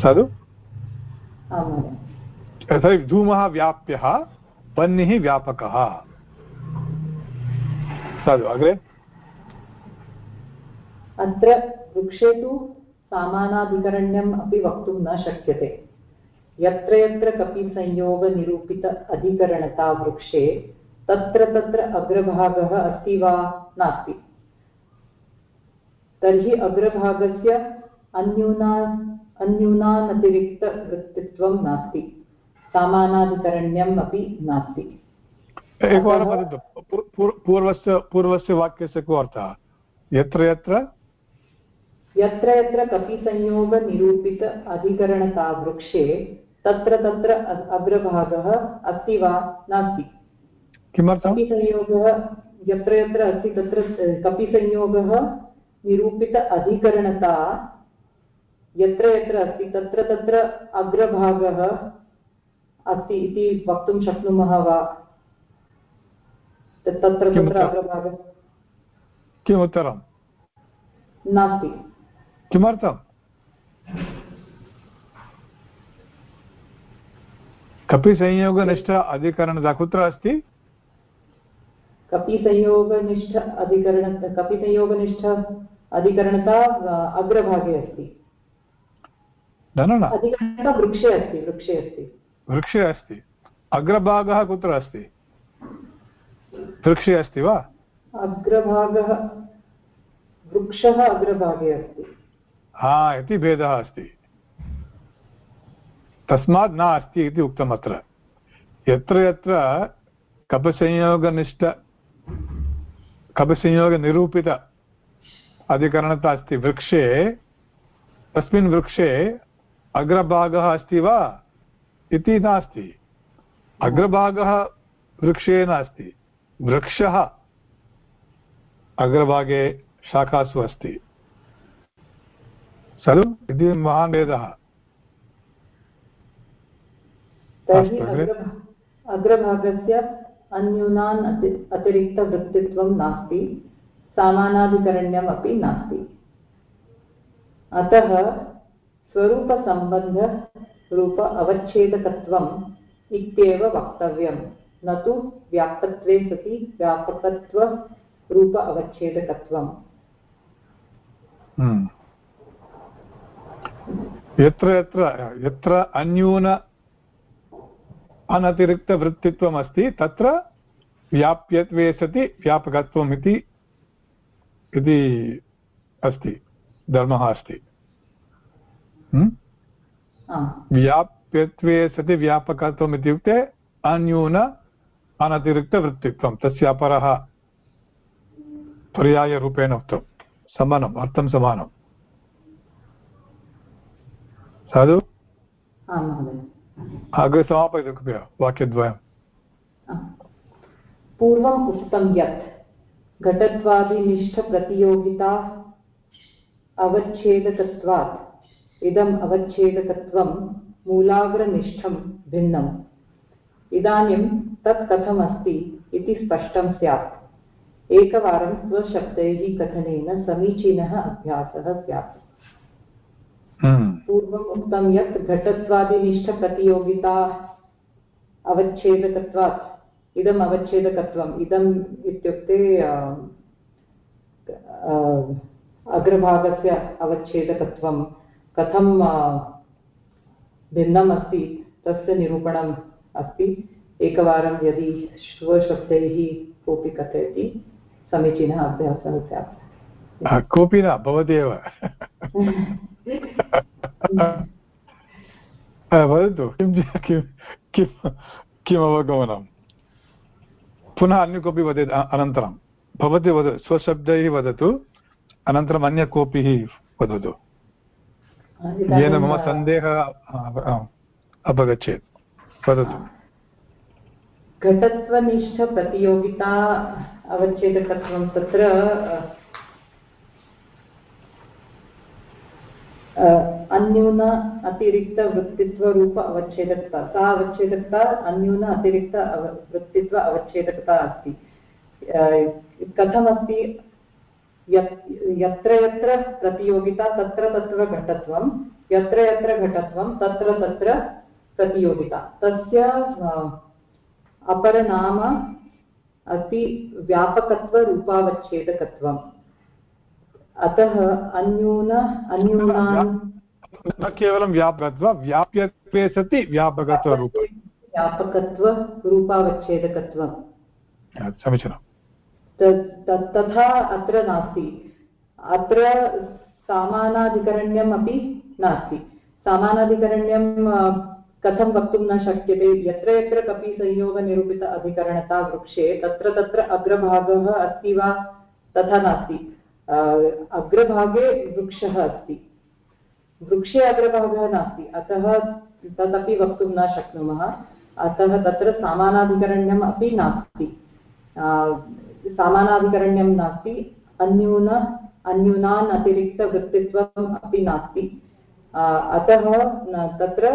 साधु? धूमः व्याप्यः वह्निः व्यापकः। साधु अग्रे अत्र वृक्षे तु सामानाधिकरण्यम् अपि वक्तुं न शक्यते। यत्र यत्र कपिसंयोगनिरूपित अधिकरणता वृक्षे, तत्र तत्र अग्रभागः अस्ति वा नास्ति। तर्हि अग्रभागस्य अन्यूना, अन्यूनानतिरिक्तवृत्तित्वं नास्ति। सामानाधिकरण्यम् अपि नास्ति। एकवारं वदतु पूर्वस्य पूर्वस्य वाक्यस्य को अर्थः? यत्र यत्र? यत्र यत्र कपिसंयोगनिरूपित अधिकरणतावृक्षे तत्र तत्र अग्रभागः अस्ति वा? नास्ति। किमर्थं कपिसंयोगः यत्र यत्र अस्ति तत्र कपिसंयोगः निरूपित अधिकरणता यत्र यत्र अस्ति तत्र तत्र अग्रभागः अस्ति इति वक्तुं शक्नुमः वा? तत्र तत्र अग्रभागः किम् उत्तरं? नास्ति। किमर्थं? कपिसंयोगनिष्ठ अधिकरणता कुत्र अस्ति? कपिसंयोगनिष्ठ अधिकरण कपिसंयोगनिष्ठ अधिकरणता अग्रभागे अस्ति। न न वृक्षे अस्ति वृक्षे अस्ति। वृक्षे अस्ति। अग्रभागः कुत्र अस्ति? वृक्षे अस्ति वा? अग्रभागः वृक्षः अग्रभागे अस्ति। हा इति भेदः अस्ति। तस्मात् न अस्ति इति उक्तम् अत्र। यत्र यत्र कपसंयोगनिष्ठ कपसंयोगनिरूपित अधिकरणता अस्ति वृक्षे तस्मिन् वृक्षे अग्रभागः अस्ति वा? इति नास्ति। अग्रभागः वृक्षे नास्ति। वृक्षः अग्रभागे शाखासु अस्ति। खलु? इति महान् भेदः अग्रभागस्य अन्यूनान् अतिरिक्तवृत्तित्वं नास्ति। सामानाधिकरण्यम् अपि नास्ति। अतः स्वरूपसम्बन्धरूप अवच्छेदकत्वम् इत्येव वक्तव्यं न तु व्यापकत्वे सति व्यापकत्वरूप अवच्छेदकत्वम्। हम्म। यत्र यत्र यत्र अन्यून अनतिरिक्तवृत्तित्वम् अस्ति तत्र व्याप्यत्वे सति व्यापकत्वम् इति इति अस्ति धर्मः अस्ति। व्याप्यत्वे सति व्यापकत्वम् इत्युक्ते अन्यून अनतिरिक्तवृत्तित्वं तस्य अपरः पर्यायरूपेण उक्तं समानम् अर्थं समानम्। साधु? अग्रे समापयतु कृपया वाक्यद्वयं पूर्वम् उक्तं यत् घटत्वादिनिष्ठप्रतियोगिता अवच्छेदकत्वात् इदम् अवच्छेदकत्वं मूलाग्रनिष्ठं भिन्नम्। इदानीं तत् कथमस्ति इति स्पष्टं स्यात्। एकवारं स्वशब्दैः कथनेन समीचीनः अभ्यासः स्यात्। हम्म। पूर्वम् उक्तं यत् घटत्वादिनिष्ठप्रतियोगिता अवच्छेदकत्वात्। इदम् अवच्छेदकत्वम्। इदम् इत्युक्ते अग्रभागस्य अवच्छेदकत्वं। कथं भिन्नम् अस्ति तस्य निरूपणम्? अस्ति। एकवारं यदि स्वशब्दैः कोऽपि कथयति समीचीनः अभ्यासः स्यात्। कोऽपि न भवति एव वदतु किं किं किं किम् अवगमनं? पुनः अन्य कोऽपि वदेत् अनन्तरं। भवती वद स्वशब्दैः वदतु अनन्तरम् अन्य कोऽपि वदतु। येन मम सन्देहः अपगच्छेत् वदतु। घटत्वनिष्ठप्रतियोगिता अवच्छेदकत्वं तत्र अन्यून अतिरिक्तवृत्तित्वरूप अवच्छेदकता। सा अवच्छेदकता, अन्यून अतिरिक्त अव, वृत्तित्व अवच्छेदकता अस्ति। कथमस्ति? यत्र यत्र प्रतियोगिता, तत्र तत्र घटत्वं, यत्र यत्र घटत्वं, तत्र तत्र प्रतियोगिता। तस्य अपरनाम अस्ति व्यापकत्वरूपावच्छेदकत्वम्। अतः अन्यून अन्यूनान् न केवलं व्यापकत्व व्याप्यत्वे सति व्यापकत्वरूप। व्यापकत्वरूपावच्छेदकत्वं समीचीनं तथा अत्र नास्ति। अत्र सामानाधिकरण्यम् अपि नास्ति। सामानाधिकरण्यं कथं वक्तुं न शक्यते, यत्र यत्र कपि संयोगनिरूपित अधिकरणता वृक्षे, तत्र तत्र अग्रभागः अस्ति वा? तथा नास्ति। अग्रभागे वृक्षः अस्ति। वृक्षे अग्रभागः नास्ति। अतः तदपि वक्तुं न शक्नुमः। अतः तत्र समानाधिकरण्यम् अपि नास्ति। समानाधिकरण्यं नास्ति। अन्यून, अन्यूनान् अतिरिक्तवृत्तित्वम् अपि नास्ति। अतः तत्र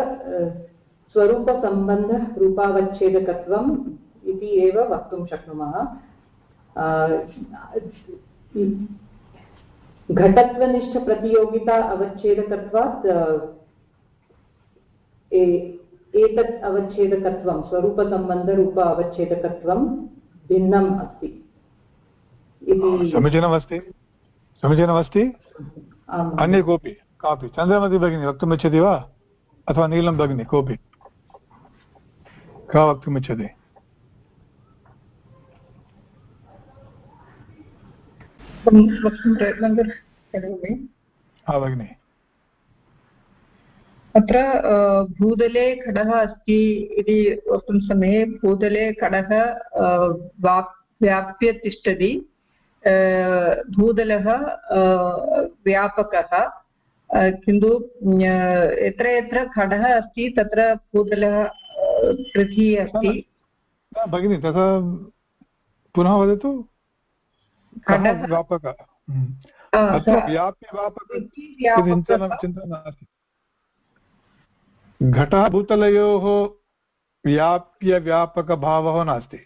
स्वरूपसम्बन्धरूपावच्छेदकत्वम् इति एव वक्तुं शक्नुमः। घटत्वनिष्ठप्रतियोगिता अवच्छेदकत्वात् एतत् अवच्छेदकत्वं स्वरूपसम्बन्धरूप अवच्छेदकत्वं भिन्नम् अस्ति। इति समीचीनमस्ति? समीचीनमस्ति? अन्ये कोऽपि? कापि? चन्द्रमति भगिनी वक्तुमिच्छति वा? अथवा नीलं भगिनी कोऽपि? का वक्तुमिच्छति वक्तुं प्रयत्नं अत्र भूतले खडः अस्ति इति वक्तुं समये भूतले खडः व्याप्य तिष्ठति भूतलः व्यापकः किन्तु यत्र यत्र खडः अस्ति तत्र भूतलः पृथ्वी अस्ति। भगिनि तथा पुनः वदतु। व्यापकः? चिन्तनं चिन्ता नास्ति। घटः भूतलयोः व्याप्यव्यापकभावः नास्ति।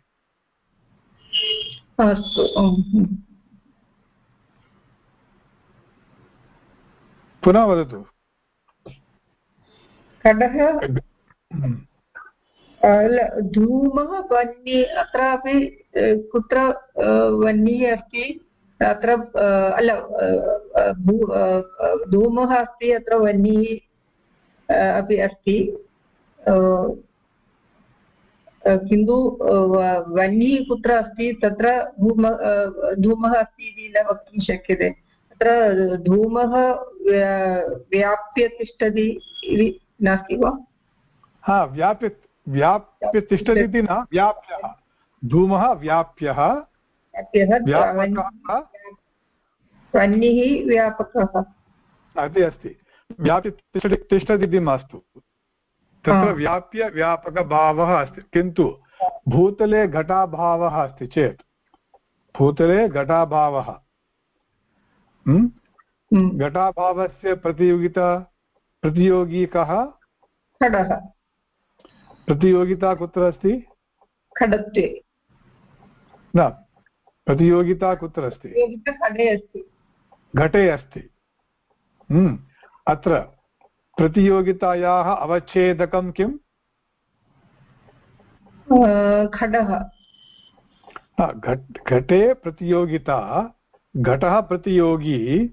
अस्तु पुनः वदतु। खडः धूमः वह्नि अत्रापि कुत्र वह्निः अस्ति, अत्र अल धूमः अस्ति, अत्र वह्निः अपि अस्ति किन्तु वह्निः कुत्र अस्ति, तत्र धूम धूमः अस्ति इति न वक्तुं शक्यते। तत्र धूमः व्याप्य तिष्ठति इति नास्ति वा? हा, व्याप्य व्याप्य तिष्ठति इति न व्याप्यः। धूमः व्याप्यः। वह्निः व्यापकः। इति अस्ति। व्याप्य तिष्ठति तिष्ठति इति मास्तु। तत्र व्याप्य व्यापकभावः अस्ति। किन्तु भूतले घटाभावः अस्ति चेत्। भूतले घटाभावः। घटाभावस्य प्रतियोगिता प्रतियोगी कः खडः। प्रतियोगिता कुत्र अस्ति? खडत्वे न प्रतियोगिता कुत्र अस्ति? घटे अस्ति। घटे अस्ति। हम्म। अत्र प्रतियोगितायाः अवच्छेदकं किम्? खडः। घटे प्रतियोगिता घटः प्रतियोगी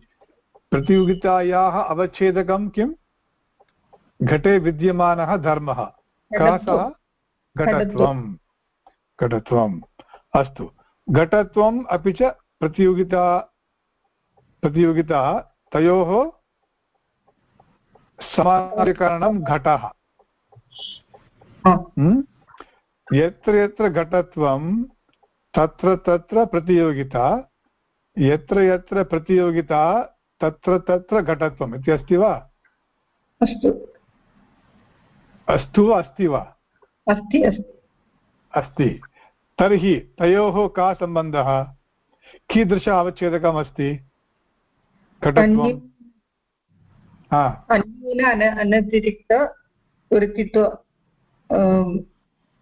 प्रतियोगितायाः अवच्छेदकं किम्? घटे विद्यमानः धर्मः। घटत्वं। घटत्वम्। अस्तु। घटत्वम् अपि च प्रतियोगिता प्रतियोगिता तयोः समानाधिकरणं घटः। हम्म? यत्र यत्र घटत्वं तत्र तत्र प्रतियोगिता यत्र यत्र प्रतियोगिता तत्र तत्र घटत्वम्। इति अस्ति वा? अस्तु। अस्तु अस्ति वा? अस्ति अस्ति। तर्हि तयोः का सम्बन्धः? कीदृश अवच्छेदकम् अस्ति अनतिरिक्त वृत्तित्व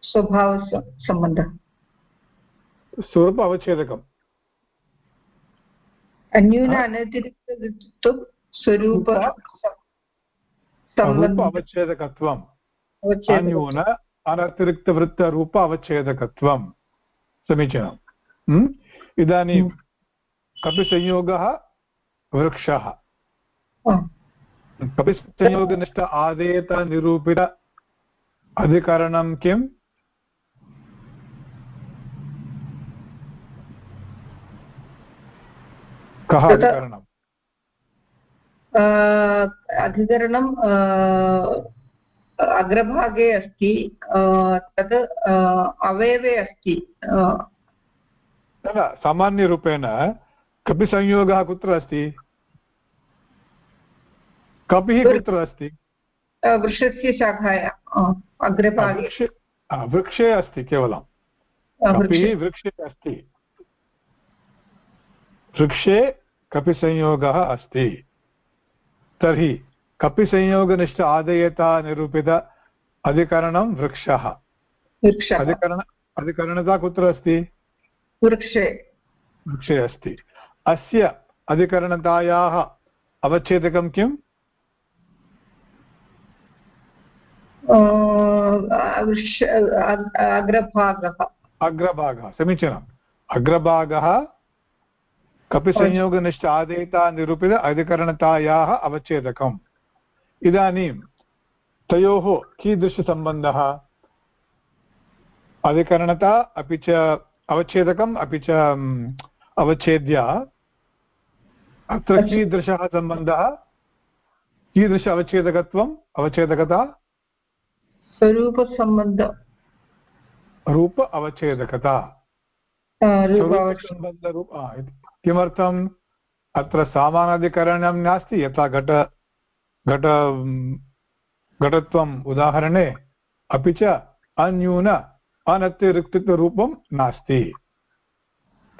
स्वभावसम्बन्धः स्वरूप अवच्छेदकम्। अन्यून अनतिरिक्तवृत्तित्व स्वरूप अवच्छेदकत्वम्। अन्यून अनतिरिक्तवृत्तरूप अवच्छेदकत्वं समीचीनम्। इदानीं कपिसंयोगः वृक्षः। कपिसंयोगनिष्ठ आदेयतनिरूपित अधिकरणं किम्? कः अधिकरणम्? अधिकरणं अग्रभागे अस्ति तत् अवयवे अस्ति न सामान्यरूपेण कपिसंयोगः कुत्र अस्ति? कपिः कुत्र अस्ति? वृक्षस्य शाखाया अग्रभागे। वृक्षे अस्ति केवलं। कपिः वृक्षे अस्ति। वृक्षे कपिसंयोगः अस्ति। तर्हि कपिसंयोगनिष्ठ आदयता निरूपित अधिकरणं वृक्षः। अधिकरण अधिकरणता कुत्र अस्ति? वृक्षे। वृक्षे अस्ति। अस्य अधिकरणतायाः अवच्छेदकं किम्? अग्रभागः। अग्रभागः समीचीनम्। अग्रभागः कपिसंयोगनिश्च आदेयता निरूपित अधिकरणतायाः अवच्छेदकम्। इदानीं तयोः कीदृशसम्बन्धः? अधिकरणता अपि च अवच्छेदकम् अपि च अवच्छेद्य। अत्र कीदृशः सम्बन्धः? कीदृश अवच्छेदकत्वम् अवच्छेदकता? स्वरूपसम्बन्ध। रूप अवच्छेदकता। किमर्थम्? अत्र सामानाधिकरणं नास्ति यथा घट घट घटत्वम् उदाहरणे अपि च अन्यून अनतिरिक्तरूपं नास्ति।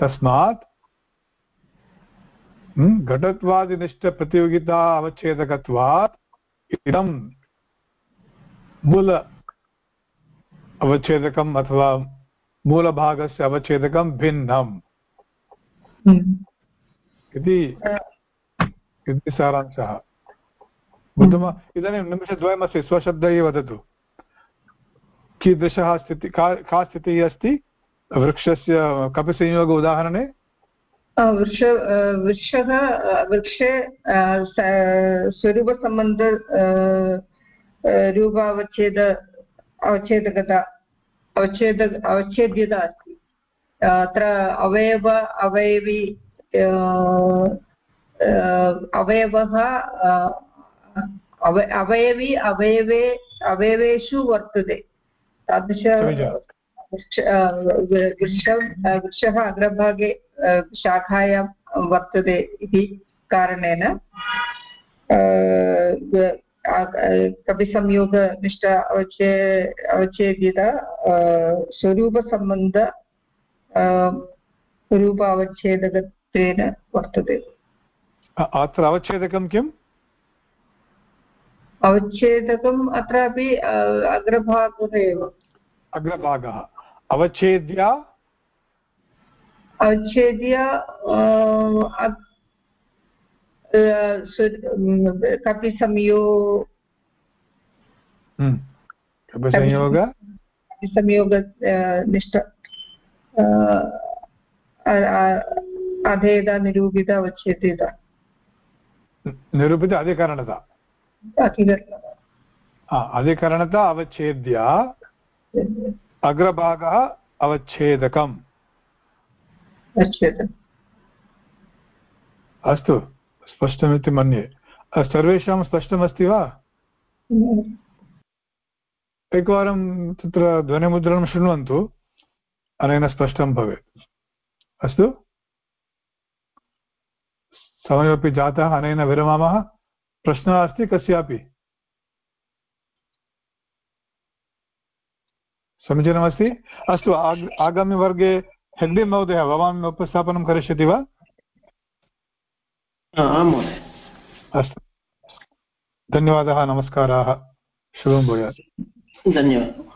तस्मात् घटत्वादिनिष्ठप्रतियोगिता अवच्छेदकत्वात् इदं मूल अवच्छेदकम् अथवा मूलभागस्य अवच्छेदकं भिन्नम्। इति सारांशः। बुद्धम इदानीं निमिषद्वयमस्ति स्वशब्दैः वदतु कीदृशः स्थितिः, का का स्थितिः अस्ति? वृक्षस्य, कपिसंयोग उदाहरणे? वृक्ष वृक्षः वृक्षे स्वरूपसम्बन्ध रूपावच्छेद अवच्छेदकता अवच्छेद, अवच्छेद्यता अस्ति। अत्र अवयव, अवयवी अवयवः अव अवयवी अवयवे अवयवेषु वर्तते तादृश वृक्ष वृक्षः अग्रभागे शाखायां वर्तते इति कारणेन कविसंयोगनिष्ठ अवचे अवच्छेद्यता स्वरूपसम्बन्ध रूप अवच्छेदकत्वेन वर्तते अत्र अवच्छेदकं किम् अवच्छेदकम् अत्रापि अग्रभागः एव। अग्रभागः। अवच्छेद्य? अवच्छेद्य कपिसंयो हम्म। कपिसंयोग? कपिसंयोग निष्ठ अधेद निरूपित अवच्छेदित। निरूपित अधिकरणता। अधिकरणता अवच्छेद्य अग्रभागः अवच्छेदकम् अस्तु स्पष्टमिति मन्ये सर्वेषां स्पष्टमस्ति वा एकवारं तत्र ध्वनिमुद्रणं शृण्वन्तु अनेन स्पष्टं भवेत् अस्तु समयमपि जातः अनेन विरमामः प्रश्नः अस्ति कस्यापि। समीचीनमस्ति। अस्तु आग् आगामिवर्गे हेग्डे महोदयः भवान् उपस्थापनं करिष्यति वा? आम् महोदय। अस्तु। धन्यवादः नमस्काराः। शुभं भूयात्। धन्यवादः।